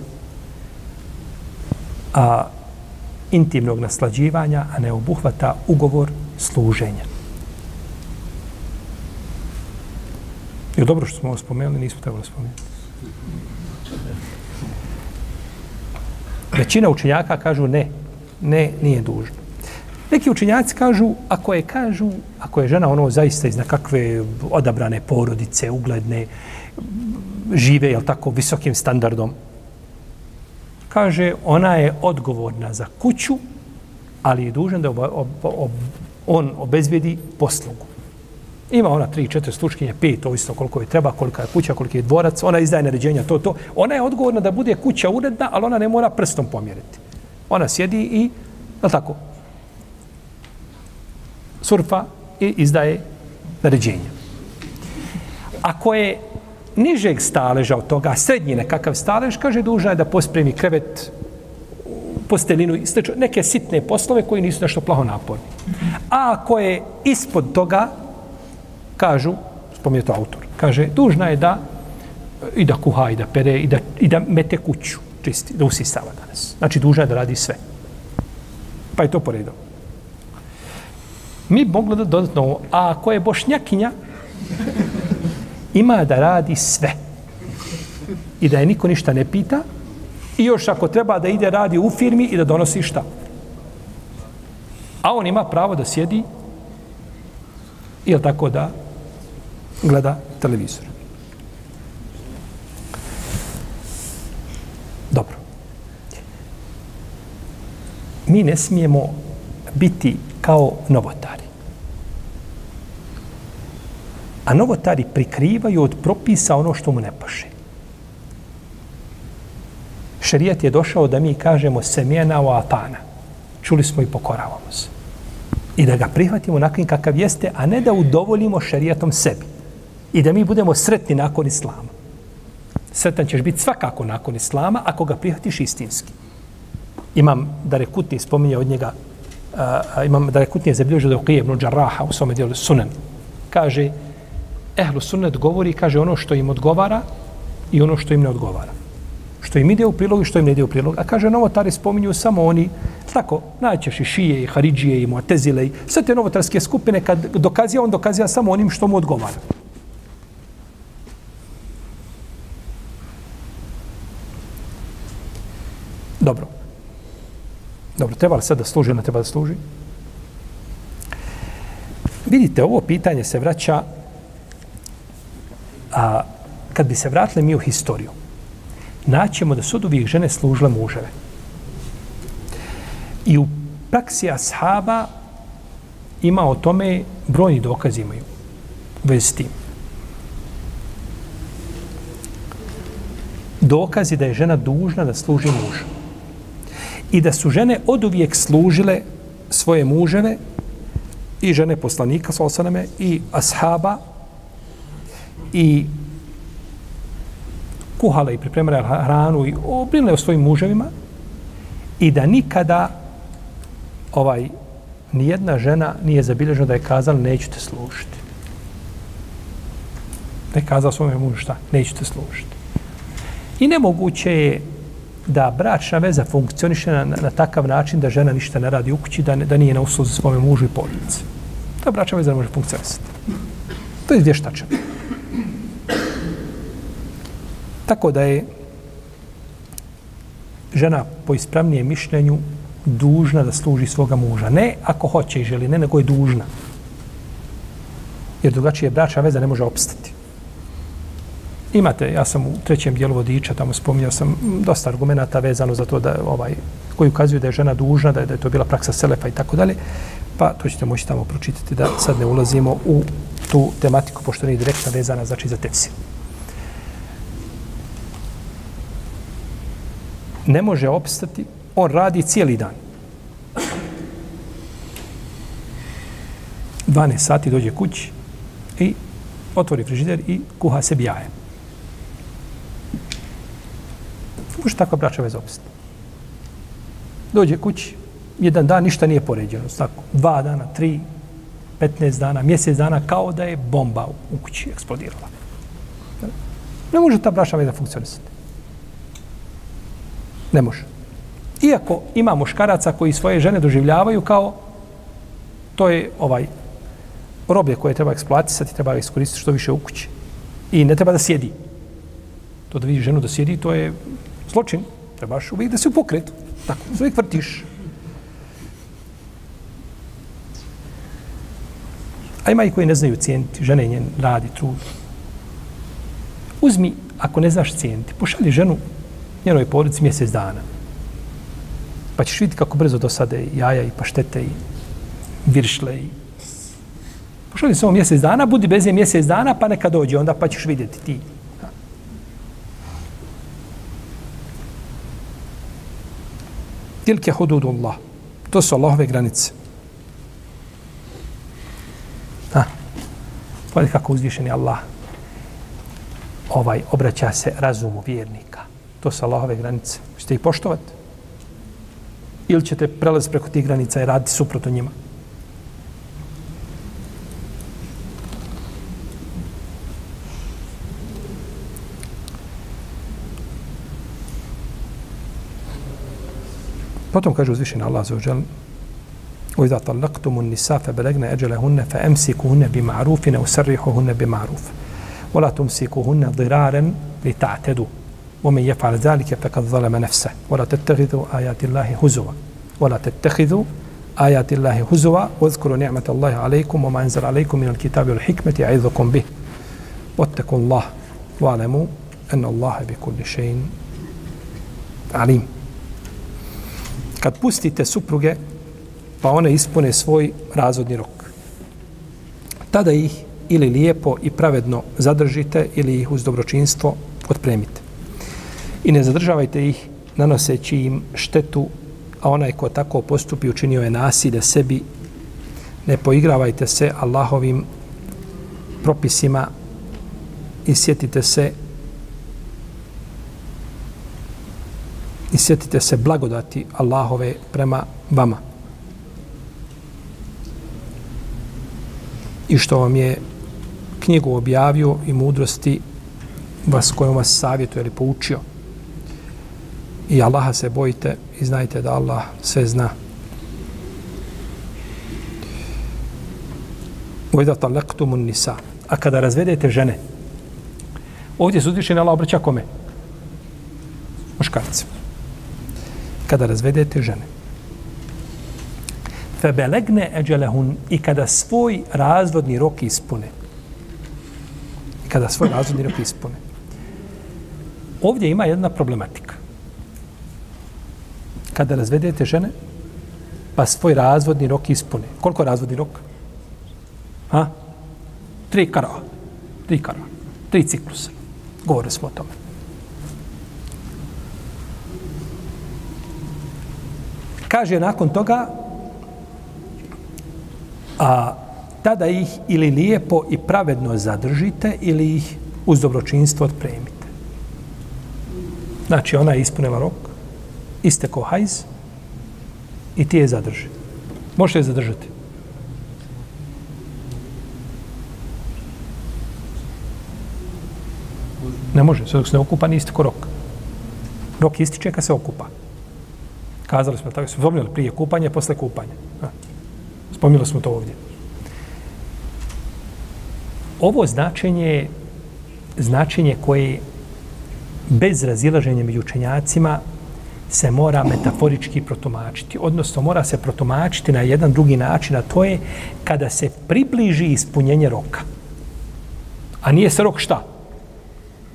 A: a, intimnog naslađivanja, a ne obuhvata ugovor služenja. Je dobro što smo ovo spomenuli, nismo trebali spomenuti. Većina učenjaka kažu ne, ne, nije dužno. Neki učenjaci kažu, ako je kažu, ako je žena ono zaista iz nekakve odabrane porodice, ugledne, žive, jel tako, visokim standardom, kaže, ona je odgovorna za kuću, ali je dužan da oba, ob, ob, on obezbedi poslugu. Ima ona tri, četiri slučkinje, pet, ovisno koliko je treba, kolika je kuća, koliki je dvorac, ona izdaje naređenja, to, to. Ona je odgovorna da bude kuća uredna, ali ona ne mora prstom pomjeriti. Ona sjedi i, je tako, surfa i izdaje naređenja. Ako je nižeg staleža od toga, srednji nekakav stalež, kaže, dužna je da pospremi krevet, postelinu, i neke sitne poslove koji nisu nešto plaho naporni. A ako je ispod toga, kažu, spominje to autor, kaže, dužna je da i da kuha, i da pere, i da, i da mete kuću, čisti, da usisava danas. Znači, dužna je da radi sve. Pa je to poredao. Mi mogli da dodatno ovo, a ako je bošnjakinja, ima da radi sve. I da je niko ništa ne pita, i još ako treba da ide radi u firmi i da donosi šta. A on ima pravo da sjedi ili tako da gleda televizor. Dobro. Mi ne smijemo biti kao novotari. A novotari prikrivaju od propisa ono što mu ne paše. Šerijat je došao da mi kažemo semjena o atana. Čuli smo i pokoravamo se. I da ga prihvatimo nakon kakav jeste, a ne da udovoljimo šerijatom sebi i da mi budemo sretni nakon islama. Sretan ćeš biti svakako nakon islama ako ga prihvatiš istinski. Imam Darekutni spominje od njega, uh, imam Darekutni je zabilježio da je ibn Đarraha u svome dijelu sunan. Kaže, ehlu sunnet govori, kaže ono što im odgovara i ono što im ne odgovara. Što im ide u prilog i što im ne ide u prilog. A kaže, novotari spominju samo oni, tako, najčešće šije i haridžije i muatezile i sve te novotarske skupine, kad dokazija, on dokazija samo onim što mu odgovara. Dobro. Dobro, treba li sad da služi ili ne treba da služi? Vidite, ovo pitanje se vraća a kad bi se vratili mi u historiju, naćemo da su uvijek žene služile muževe. I u praksi ashaba ima o tome brojni dokazi imaju u vezi s tim. Dokazi da je žena dužna da služi mužu i da su žene od uvijek služile svoje muževe i žene poslanika sa osaname i ashaba i kuhale i pripremale hranu i obrinule o svojim muževima i da nikada ovaj nijedna žena nije zabilježena da je kazala neću te služiti. Da je kazala svome mužu šta? Neću te služiti. I nemoguće je da bračna veza funkcioniše na, na, takav način da žena ništa ne radi u kući, da, ne, da nije na usluzi svome mužu i porodici. Ta bračna veza ne može funkcionisati. To je vještačan. Tako da je žena po ispravnijem mišljenju dužna da služi svoga muža. Ne ako hoće i želi, ne, nego je dužna. Jer drugačije bračna veza ne može opstati. Imate, ja sam u trećem dijelu vodiča, tamo spominjao sam dosta argumenata vezano za to da ovaj koji ukazuju da je žena dužna, da je, da je to bila praksa Selefa i tako dalje. Pa to ćete moći tamo pročitati da sad ne ulazimo u tu tematiku, pošto nije direktna vezana znači za tefsir. Ne može opstati, on radi cijeli dan. 12 sati dođe kući i otvori frižider i kuha sebi jaje. Može tako braća vez opstati. Dođe kući, jedan dan ništa nije poređeno. Tako, dva dana, tri, 15 dana, mjesec dana, kao da je bomba u kući eksplodirala. Ne može ta braća veza funkcionisati. Ne može. Iako ima muškaraca koji svoje žene doživljavaju kao to je ovaj roblje koje treba eksploatisati, treba iskoristiti što više u kući. I ne treba da sjedi. To da vidi ženu da sjedi, to je zločin. Trebaš uvijek da se u pokretu. Tako, uvijek vrtiš. A ima i koji ne znaju cijeniti žene njen radi, trud. Uzmi, ako ne znaš cijeniti, pošalji ženu njenoj porodici mjesec dana. Pa ćeš vidjeti kako brzo dosade i jaja i paštete i viršle i Pošalji samo mjesec dana, budi bez nje mjesec dana, pa neka dođe, onda pa ćeš vidjeti ti. Tilke hududullah. To su Allahove granice. Ha. Pogledaj kako uzvišen je Allah. Ovaj obraća se razumu vjernika. To su Allahove granice. Ćete ih poštovati? Ili ćete prelaz preko tih granica i raditi suprotno njima? Potom kaže uzvišen Allah za وَإِذَا طَلَّقْتُمُ النِّسَاءَ فَبَلَغْنَ أَجَلَهُنَّ فَأَمْسِكُهُنَّ بِمَعْرُوفٍ أَوْ سَرِّحُهُنَّ بِمَعْرُوفٍ وَلَا تُمْسِكُهُنَّ ضِرَارًا لِتَعْتَدُوا ومن يفعل ذلك فقد ظلم نفسه ولا تتخذوا آيات الله هزوا ولا تتخذوا آيات الله هزوا واذكروا نعمة الله عليكم وما أنزل عليكم من الكتاب والحكمة يعظكم به واتقوا الله واعلموا أن الله بكل شيء عليم kad pustite supruge, pa one ispune svoj razvodni rok. Tada ih ili lijepo i pravedno zadržite ili ih uz dobročinstvo otpremite. I ne zadržavajte ih nanoseći im štetu, a onaj ko tako postupi učinio je nasilje sebi. Ne poigravajte se Allahovim propisima i sjetite se i sjetite se blagodati Allahove prema vama. I što vam je knjigu objavio i mudrosti vas kojom vas savjetuje ili poučio. I Allaha se bojite i znajte da Allah sve zna. Ujda talaktumun nisa. A kada razvedete žene, ovdje se uzvišen Allah obraća kome? Muškarcima kada razvedete žene. Febelegne eđelehun i kada svoj razvodni rok ispune. I kada svoj razvodni rok ispune. Ovdje ima jedna problematika. Kada razvedete žene, pa svoj razvodni rok ispune. Koliko je razvodni rok? Ha? Tri karava. Tri karava. Tri ciklusa. Govorili smo o tome. Kaže nakon toga, a tada ih ili lijepo i pravedno zadržite ili ih uz dobročinstvo otpremite. Znači, ona je ispunila rok, isteko hajz i ti je zadrži. Možeš je zadržati. Ne može, sve dok se ne okupa, nije isteko rok. Rok ističe kad se okupa. Kazali smo tako, smo spominjali prije kupanja, posle kupanja. Spominjali smo to ovdje. Ovo značenje je značenje koje bez razilaženja među učenjacima se mora metaforički protumačiti. Odnosno, mora se protumačiti na jedan drugi način, a to je kada se približi ispunjenje roka. A nije se rok šta?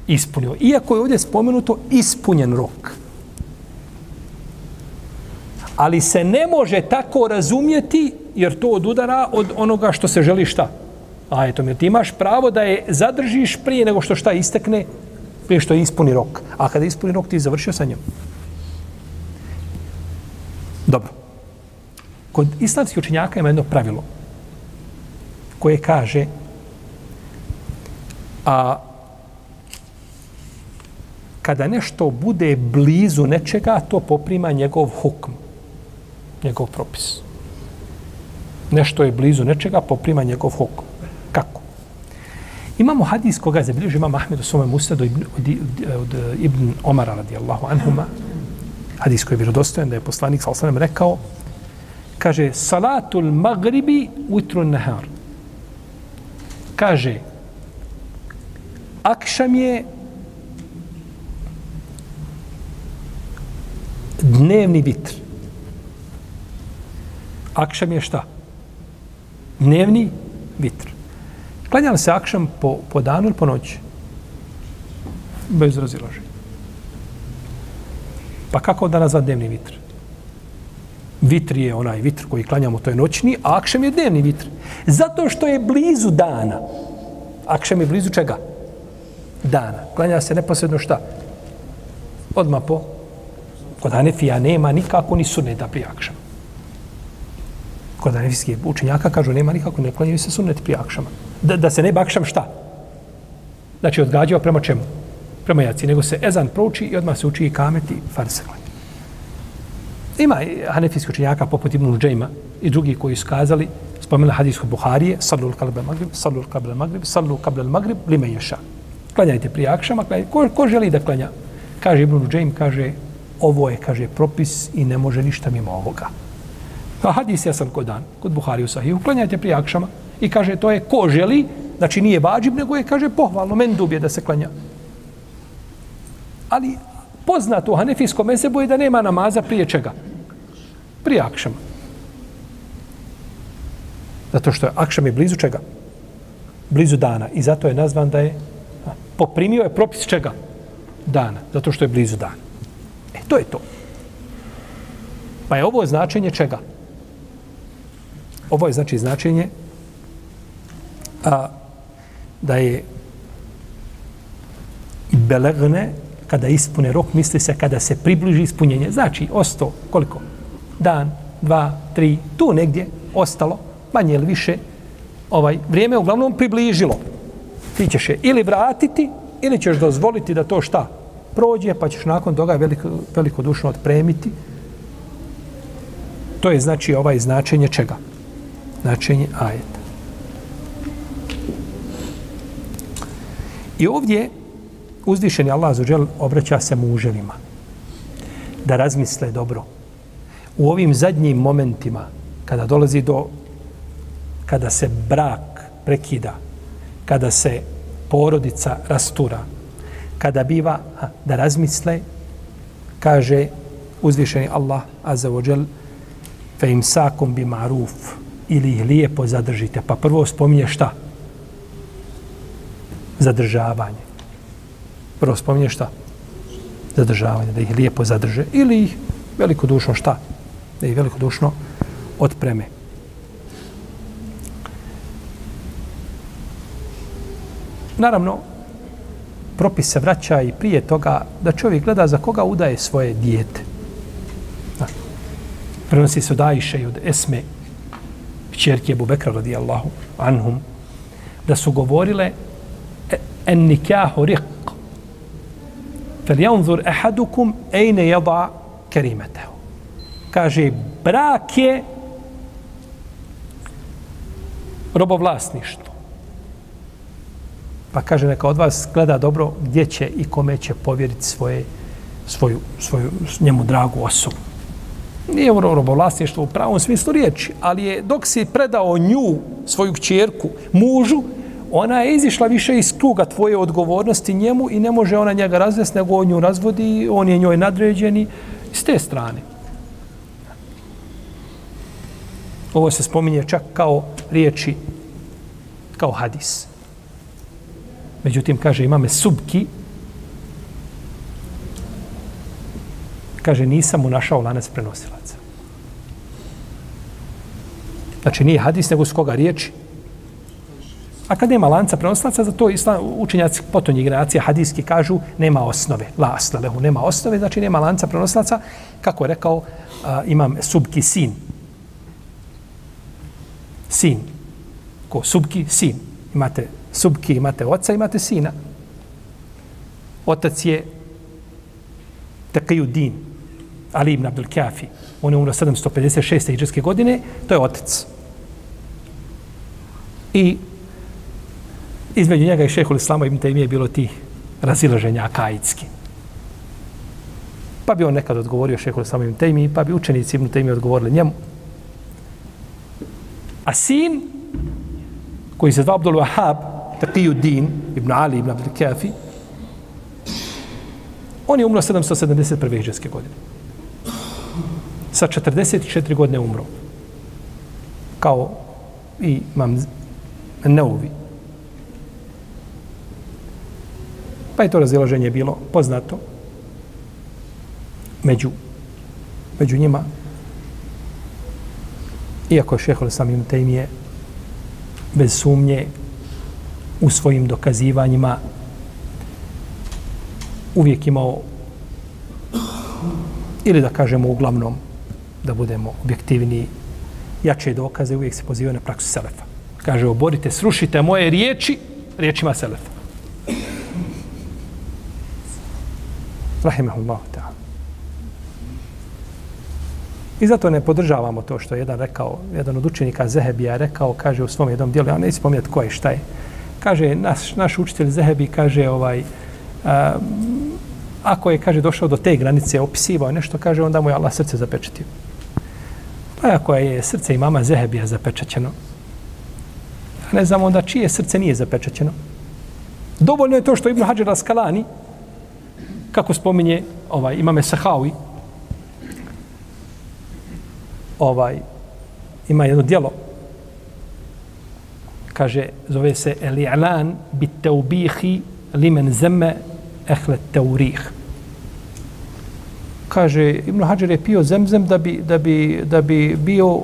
A: ispunio. Iako je ovdje spomenuto ispunjen rok. Ali se ne može tako razumjeti jer to odudara od onoga što se želi šta. A eto mi, ti imaš pravo da je zadržiš prije nego što šta istekne, prije što je ispuni rok. A kada ispuni rok, ti je završio sa njom. Dobro. Kod islamskih učenjaka ima jedno pravilo koje kaže a kada nešto bude blizu nečega, to poprima njegov hukm, njegov propis. Nešto je blizu nečega, poprima njegov hukm. Kako? Imamo hadis koga je zabilježio imam Ahmed u svome musnadu od, od, eh, od eh, Ibn Omara radijallahu anhuma. Hadis koji je vjerodostojen da je poslanik sa rekao kaže salatul magribi utrun nahar. Kaže akšam je dnevni vitr. Akšam je šta? Dnevni vitr. Klanja se akšam po, po danu ili po noći? Bez razilaženja. Pa kako da nazva dnevni vitr? Vitr je onaj vitr koji klanjamo, to je noćni, a akšem je dnevni vitr. Zato što je blizu dana. Akšem je blizu čega? Dana. Klanja se neposredno šta? Odma po Kod Hanefija nema nikako ni sunneta prije akšama. Kod Hanefijskih učenjaka kažu nema nikako, ne klanjaju se sunnet pri akšama. Da, da se ne bakšam šta? Znači odgađava prema čemu? Prema jaci. Nego se ezan prouči i odmah se uči i kameti farsa klanja. Ima i Hanefijskih učenjaka poput Ibn Džejma i drugi koji su kazali, spomenuli hadijsku Buharije, sallu al magrib, sallu al magrib, sallu al magrib, lima ješa. Klanjajte pri akšama, klanjajte. Ko, ko želi da klanja? Kaže Ibn Džejm, kaže, ovo je, kaže, propis i ne može ništa mimo ovoga. A hadis je sam kod dan, kod Buhari u Sahih, uklanjajte prije akšama i kaže, to je ko želi, znači nije vađib, nego je, kaže, pohvalno, men dubje da se klanja. Ali poznato u Hanefijskom mesebu je da nema namaza prije čega? Prije akšama. Zato što je akšam je blizu čega? Blizu dana. I zato je nazvan da je poprimio je propis čega? Dana. Zato što je blizu dana. E, to je to. Pa je ovo značenje čega? Ovo je znači značenje a, da je belegne kada ispune rok, misli se kada se približi ispunjenje. Znači, osto koliko? Dan, dva, tri, tu negdje ostalo, manje ili više, ovaj, vrijeme uglavnom približilo. Ti ćeš je ili vratiti, ili ćeš dozvoliti da to šta? prođe, pa ćeš nakon toga veliko, velikodušno otpremiti. To je znači ovaj značenje čega? Značenje ajeta. I ovdje uzvišeni Allah zađel obraća se muževima da razmisle dobro. U ovim zadnjim momentima kada dolazi do kada se brak prekida, kada se porodica rastura, kada biva da razmisle, kaže uzvišeni Allah azza wa jal fe imsakum bi maruf ili ih lijepo zadržite. Pa prvo spominje šta? Zadržavanje. Prvo spominje šta? Zadržavanje, da ih lijepo zadrže. Ili ih velikodušno šta? Da ih velikodušno otpreme. Naravno, propis se vraća i prije toga da čovjek gleda za koga udaje svoje dijete. Prenosi se od Ajše i od Esme, čerke Ebu Bekra radijallahu anhum, da su govorile e, en nikahu riq fel janzur ehadukum ejne jada kerimetehu. Kaže, brak je robovlasništvo. Pa kaže, neka od vas gleda dobro gdje će i kome će povjeriti svoje, svoju, svoju njemu dragu osobu. Nije ono robovlasništvo u pravom smislu riječi, ali je dok si predao nju, svoju kćerku, mužu, ona je izišla više iz kruga tvoje odgovornosti njemu i ne može ona njega razvesti, nego on nju razvodi, on je njoj nadređeni s te strane. Ovo se spominje čak kao riječi, kao hadis. Međutim, kaže, imame subki, kaže, nisam mu našao lanac prenosilaca. Znači, nije hadis, nego s koga riječi. A kad nema lanca prenosilaca, za to islam, učenjaci potonjih generacija hadijski kažu, nema osnove, la aslalehu, nema osnove, znači nema lanca prenosilaca, kako je rekao, a, imam subki sin. Sin. Ko subki, sin. Imate subki, imate oca, imate sina. Otac je Taqiyuddin. Ali ibn Abdul Kafi. On je umro 756. iđeske godine, to je otac. I između njega i šehhul Islama ibn Taymi je bilo ti razilaženja akaidski. Pa bi on nekad odgovorio šehhul Islama ibn Taymi, pa bi učenici ibn Taymi odgovorili njemu. A sin, koji se zva Abdul Wahab, Taqiju Din, ibn Ali ibn Abdul Kafi, on je umro 771. iđeske godine. Sa 44 godine umro. Kao i imam Neuvi. Pa je to razilaženje bilo poznato među, među njima. Iako je šehol samim temije bez sumnje u svojim dokazivanjima uvijek imao ili da kažemo uglavnom da budemo objektivni jače dokaze uvijek se pozivaju na praksu Selefa. Kaže, oborite, srušite moje riječi riječima Selefa. Rahimahullahu ta'ala. I zato ne podržavamo to što je jedan rekao, jedan od učenika Zehebija rekao, kaže u svom jednom dijelu, ja ne spomnjati ko je, šta je. Kaže, naš, naš učitelj Zehebi kaže, ovaj, a, ako je, kaže, došao do te granice, opisivao nešto, kaže, onda mu je Allah srce zapečetio. Pa ako je srce imama mama Zehebija zapečećeno, ne znamo onda čije srce nije zapečećeno. Dovoljno je to što Ibn Hajar Askalani, kako spominje ovaj, imame Sahawi, ovaj, ima jedno dijelo, kaže, zove se Eli'lan bit teubihi limen zeme ehlet teurih. Kaže, Ibn Hajar je pio zemzem da bi, da bi, da bi bio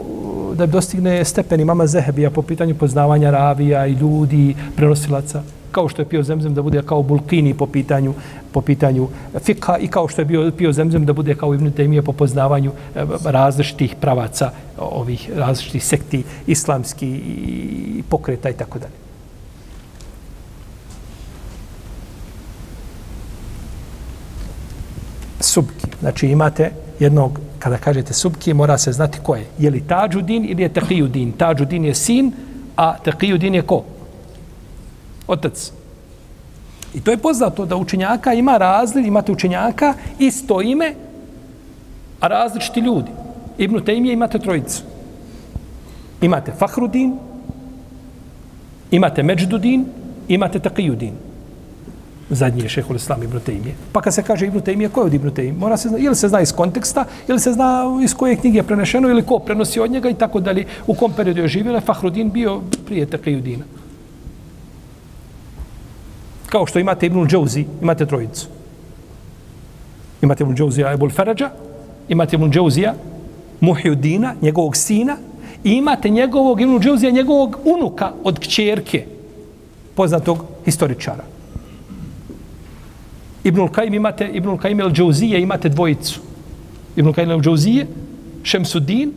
A: da dostigne stepen imama Zehebija po pitanju poznavanja ravija i ljudi, prenosilaca, kao što je pio zemzem da bude kao Bulkini po pitanju po pitanju fika i kao što je bio pio zemzem da bude kao Ibn Taymije po poznavanju e, različitih pravaca ovih različitih sekti islamski i pokreta i tako dalje. Subki. Znači imate jednog kada kažete subki, mora se znati ko je. Je li Tađudin ili je Taqijudin? Tađudin je sin, a Taqijudin je ko? Otac. I to je poznato da učenjaka ima razli, imate učenjaka isto ime, a različiti ljudi. Ibn Taymije imate trojicu. Imate Fahrudin, imate Međdudin, imate Taqijudin zadnji je šehol islam Ibn Taymije. Pa kad se kaže Ibn Taymije, ko je od Ibn Taymije? Mora se zna, ili se zna iz konteksta, ili se zna iz koje knjige je prenešeno, ili ko prenosi od njega i tako dalje. U kom periodu je živjela, Fahrudin bio prije Taqiyudina. Kao što imate Ibn Džauzi, imate trojicu. Imate Ibn Džauzija Ebul Farađa, imate Ibn Džauzija Muhyudina, njegovog sina, i imate njegovog Ibn Džauzija, njegovog unuka od kćerke, poznatog historičara. Ibnul Kajim imate, Ibnul Kajim el Džauzije imate dvojicu. Ibnul Kajim el Džauzije, Šemsuddin,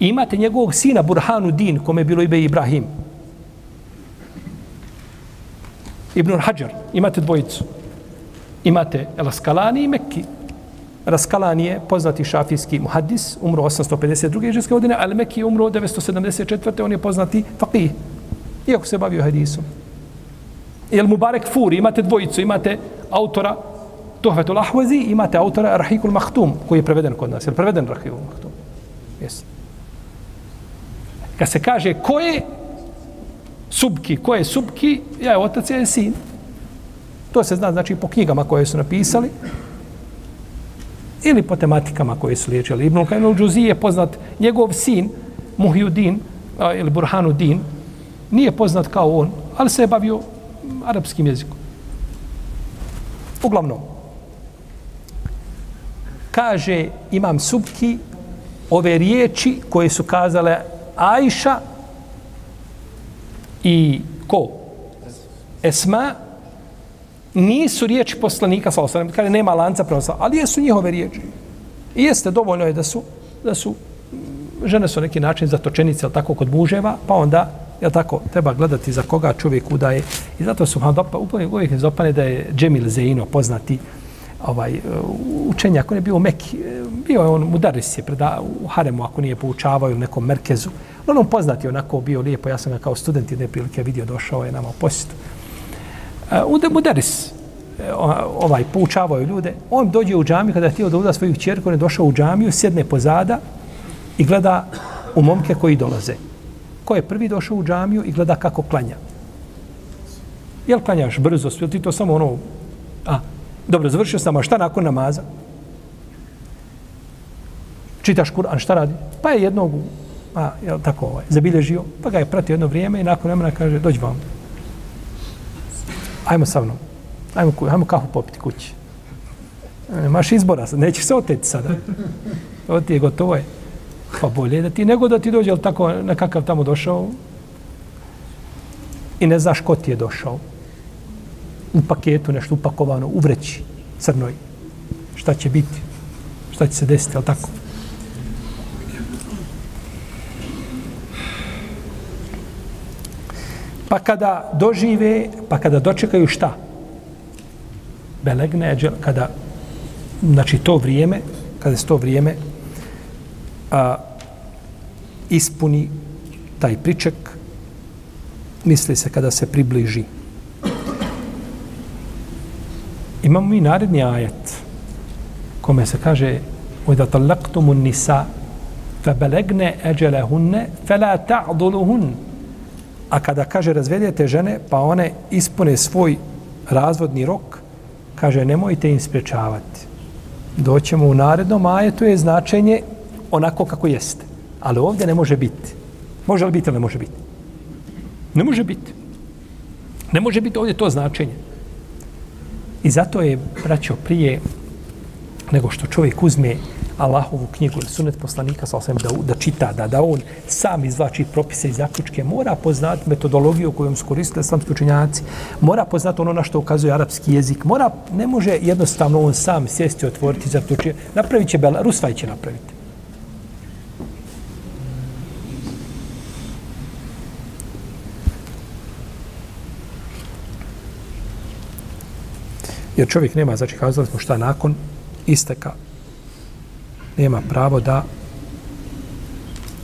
A: i imate njegovog sina Burhanu Din, kome je bilo ibe Ibrahim. Ibnul Hajar, imate dvojicu. Imate El Askalani i Mekki. Raskalani je poznati šafijski muhaddis, umro 852. iđeske godine, ali Mekki je umro 974. On je poznati faqih, iako se bavio hadisom. Jel Mubarek Furi, imate dvojicu, imate autora Tuhvetul Ahvazi, imate autora Rahikul Mahtum, koji je preveden kod nas. Je preveden Rahikul Mahtum? Jes. Kad se kaže ko je subki, ko je subki, ja je otac, ja je sin. To se zna, znači, po knjigama koje su napisali, ili po tematikama koje su liječili. Ibn Kajim al-Džuzi je poznat, njegov sin, Muhyuddin, ili Burhanuddin, nije poznat kao on, ali se je bavio arapskim jezikom. Uglavnom kaže imam subki ove riječi koje su kazale Ajša i ko? Esma nisu riječi poslanika sa osanem, kaže nema lanca prenosa, ali jesu njihove riječi. I jeste, dovoljno je da su, da su žene su neki način zatočenice, ali tako, kod muževa, pa onda, je tako, treba gledati za koga čovjek udaje. I zato su Handopa, uvijek izopane da je Džemil Zeino poznati ovaj, e, učenjak, on je bio u Meki, e, bio je on, mudaris je preda, u Haremu, ako nije poučavao ili nekom Merkezu. On on poznati onako bio lijepo, ja sam ga kao student jedne prilike vidio, došao je nama u posjetu. E, uh, mudaris, ovaj, poučavao je ljude, on dođe u džamiju, kada je htio da uda svoju čerku, on je došao u džamiju, sjedne pozada i gleda u momke koji dolaze. Ko je prvi došao u džamiju i gleda kako klanja. Jel klanjaš brzo, sve ti to samo ono, dobro, završio sam, a šta nakon namaza? Čitaš Kur'an, šta radi? Pa je jednog, a, jel tako, ovaj, zabilježio, pa ga je pratio jedno vrijeme i nakon vremena kaže, dođi vam. Ajmo sa mnom. Ajmo, ajmo kahu popiti kući. Maš izbora, nećeš se oteti sada. Ovo ti je gotovo je. Pa bolje da ti nego da ti dođe, ali tako nekakav tamo došao i ne znaš ko ti je došao. U paketu nešto upakovano, u vreći crnoj. Šta će biti? Šta će se desiti, ali tako? Pa kada dožive, pa kada dočekaju šta? Belegne, kada, znači to vrijeme, kada se to vrijeme a, ispuni taj priček, misli se kada se približi. Imamo mi naredni ajet kome se kaže وَإِذَا طَلَّقْتُمُ النِّسَا فَبَلَغْنَ أَجَلَهُنَّ فَلَا تَعْضُلُهُنَّ A kada kaže razvedete žene, pa one ispune svoj razvodni rok, kaže nemojte im sprečavati. Doćemo u narednom ajetu je značenje onako kako jeste. Ali ovdje ne može biti. Može li biti ili ne može biti? Ne može biti. Ne može biti ovdje to značenje. I zato je, braćo, prije nego što čovjek uzme Allahovu knjigu ili sunet poslanika sa osvijem da, da čita, da, da on sam izvlači propise i zaključke, mora poznati metodologiju kojom su koristili islamski učenjaci, mora poznati ono na što ukazuje arapski jezik, mora, ne može jednostavno on sam sjesti, otvoriti, zaključiti, napravit će, Bela, Rusvaj će napraviti. Jer čovjek nema, znači kazali smo šta nakon isteka nema pravo da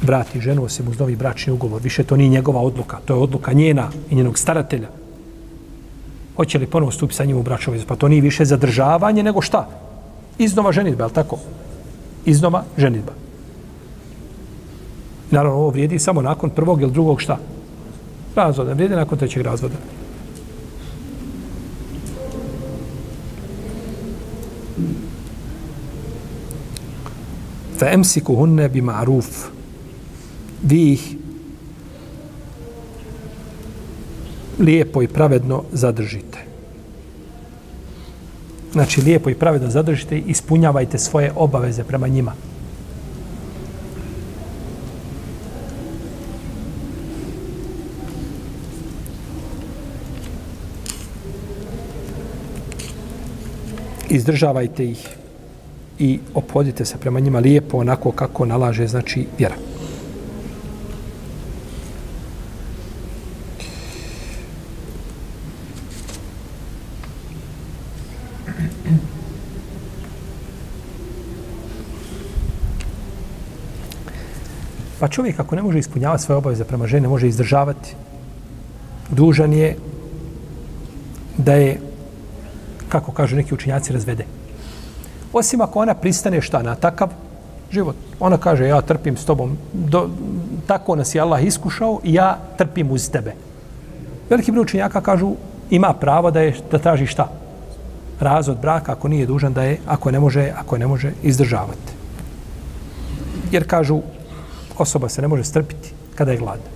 A: vrati ženu osim uz novi bračni ugovor. Više to nije njegova odluka, to je odluka njena i njenog staratelja. Hoće li ponovo stupiti sa njim u bračnu vezu? Pa to nije više zadržavanje nego šta? Iznova ženitba, je li tako? Iznova ženitba. Naravno, ovo vrijedi samo nakon prvog ili drugog šta? Razvoda. Vrijedi nakon trećeg razvoda. Fa emsikuhunne bi ma'ruf. Vi ih lijepo i pravedno zadržite. Znači, lijepo i pravedno zadržite i ispunjavajte svoje obaveze prema njima. Izdržavajte ih i opodite se prema njima lijepo onako kako nalaže znači vjera. Pa čovjek ako ne može ispunjavati svoje obaveze prema žene, može izdržavati, dužan je da je, kako kažu neki učinjaci, razvede. Osim ako ona pristane šta na takav život. Ona kaže, ja trpim s tobom, do, tako nas je Allah iskušao i ja trpim uz tebe. Veliki broj učenjaka kažu, ima pravo da je da traži šta? Razvod braka ako nije dužan da je, ako ne može, ako ne može izdržavati. Jer kažu, osoba se ne može strpiti kada je gladna.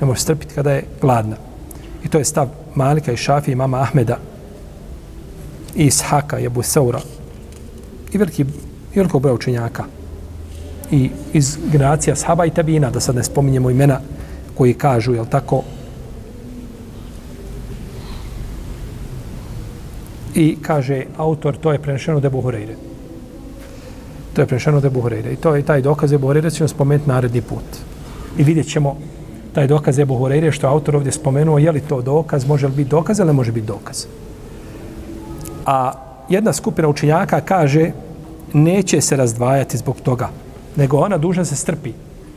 A: Ne može strpiti kada je gladna. I to je stav Malika i Šafi i mama Ahmeda i Ishaka i Abu Saura i veliki i velikog broja učenjaka i iz generacija sahaba i tabina, da sad ne spominjemo imena koji kažu, jel tako, i kaže autor, to je prenešeno od Ebu Horeire. To je prenešeno od Ebu Horeire. I to je taj dokaz Ebu Horeire, ćemo spomenuti naredni put. I vidjet ćemo taj dokaz Ebu Horeire, što autor ovdje spomenuo, je li to dokaz, može li biti dokaz ili ne može biti dokaz. A jedna skupina učenjaka kaže, neće se razdvajati zbog toga, nego ona dužna se strpi.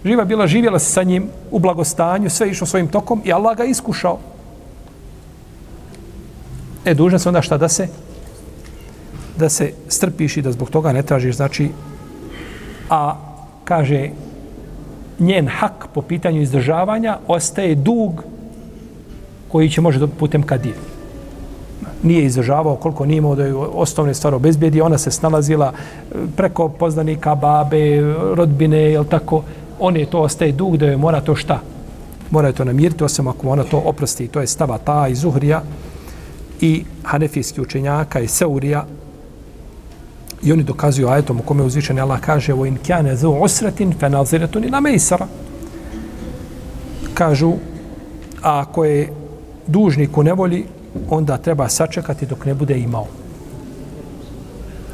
A: Živa bila, živjela se sa njim u blagostanju, sve išlo svojim tokom i Allah ga iskušao. E, dužna se onda šta da se? Da se strpiš i da zbog toga ne tražiš, znači, a kaže, njen hak po pitanju izdržavanja ostaje dug koji će može putem kadije. Nije izdržavao koliko nije imao da je osnovne stvari obezbijedi, ona se snalazila e, preko poznanika, babe, rodbine, jel tako, on je to ostaje dug da je mora to šta? Mora je to namiriti, osim ako ona to oprosti. To je stava ta i Zuhrija i hanefijski učenjaka i Seurija i oni dokazuju ajetom u kome uzvišen Allah kaže o in kjane zu usratin fe naziretun ila mejsara kažu a ako je dužnik u nevolji onda treba sačekati dok ne bude imao.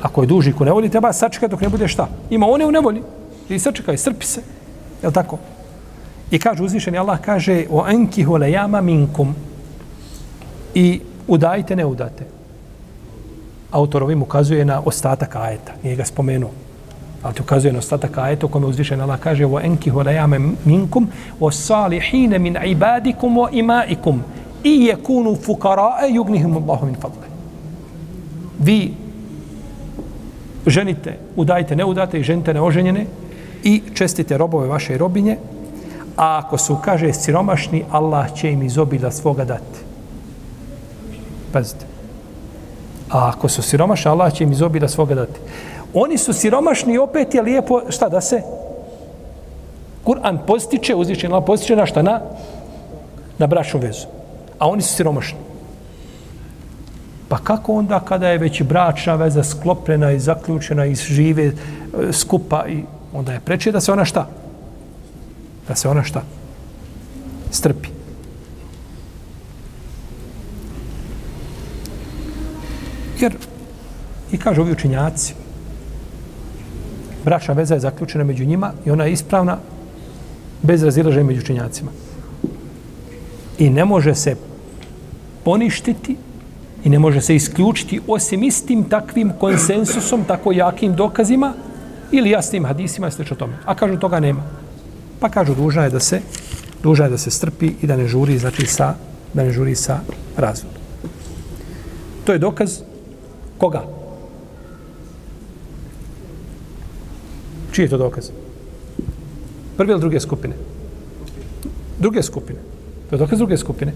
A: Ako je dužnik u nevolji treba sačekati dok ne bude šta? Ima one u nevolji. I sačekaj, strpi se. Je tako? I kaže uzvišeni Allah kaže o enkihu lejama minkum. I udajte, ne udate. Autor ovim ukazuje na ostatak ajeta, nije ga spomenuo. Ali ti ukazuje na ostatak ajeta u kome uzvišen Allah kaže o enki horajame minkum o salihine min ibadikum o imaikum i jekunu fukarae jugnihim Allahu min fadle. Vi ženite, udajte, ne udate i ženite neoženjene i čestite robove vaše i robinje, a ako su, kaže, siromašni, Allah će im izobila svoga dati. Pazite. A ako su siromašni, Allah će im izobila svoga dati. Oni su siromašni i opet je lijepo, šta da se? Kur'an postiče, uzvišen Allah postiče na šta? Na, na bračnu vezu. A oni su siromašni. Pa kako onda kada je već bračna veza sklopljena i zaključena i žive e, skupa i onda je preče da se ona šta? Da se ona šta? Strpi. Jer, i kažu ovi učinjaci, bračna veza je zaključena među njima i ona je ispravna bez razilaženja među učinjacima. I ne može se poništiti i ne može se isključiti osim istim takvim konsensusom, tako jakim dokazima ili jasnim hadisima i sl. tome. A kažu toga nema. Pa kažu dužna je da se dužna je da se strpi i da ne žuri znači sa da ne žuri sa razvodom. To je dokaz Koga? Čiji je to dokaz? Prve ili druge skupine? Druge skupine. To je dokaz druge skupine.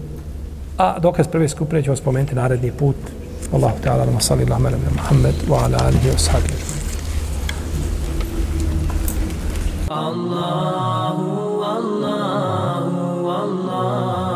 A: A dokaz prve skupine ćemo spomenuti naredni put. Allahu ta'ala, nama salli Allah, mene Muhammed, wa ala alihi wa sahabi. Allahu, Allahu, Allahu.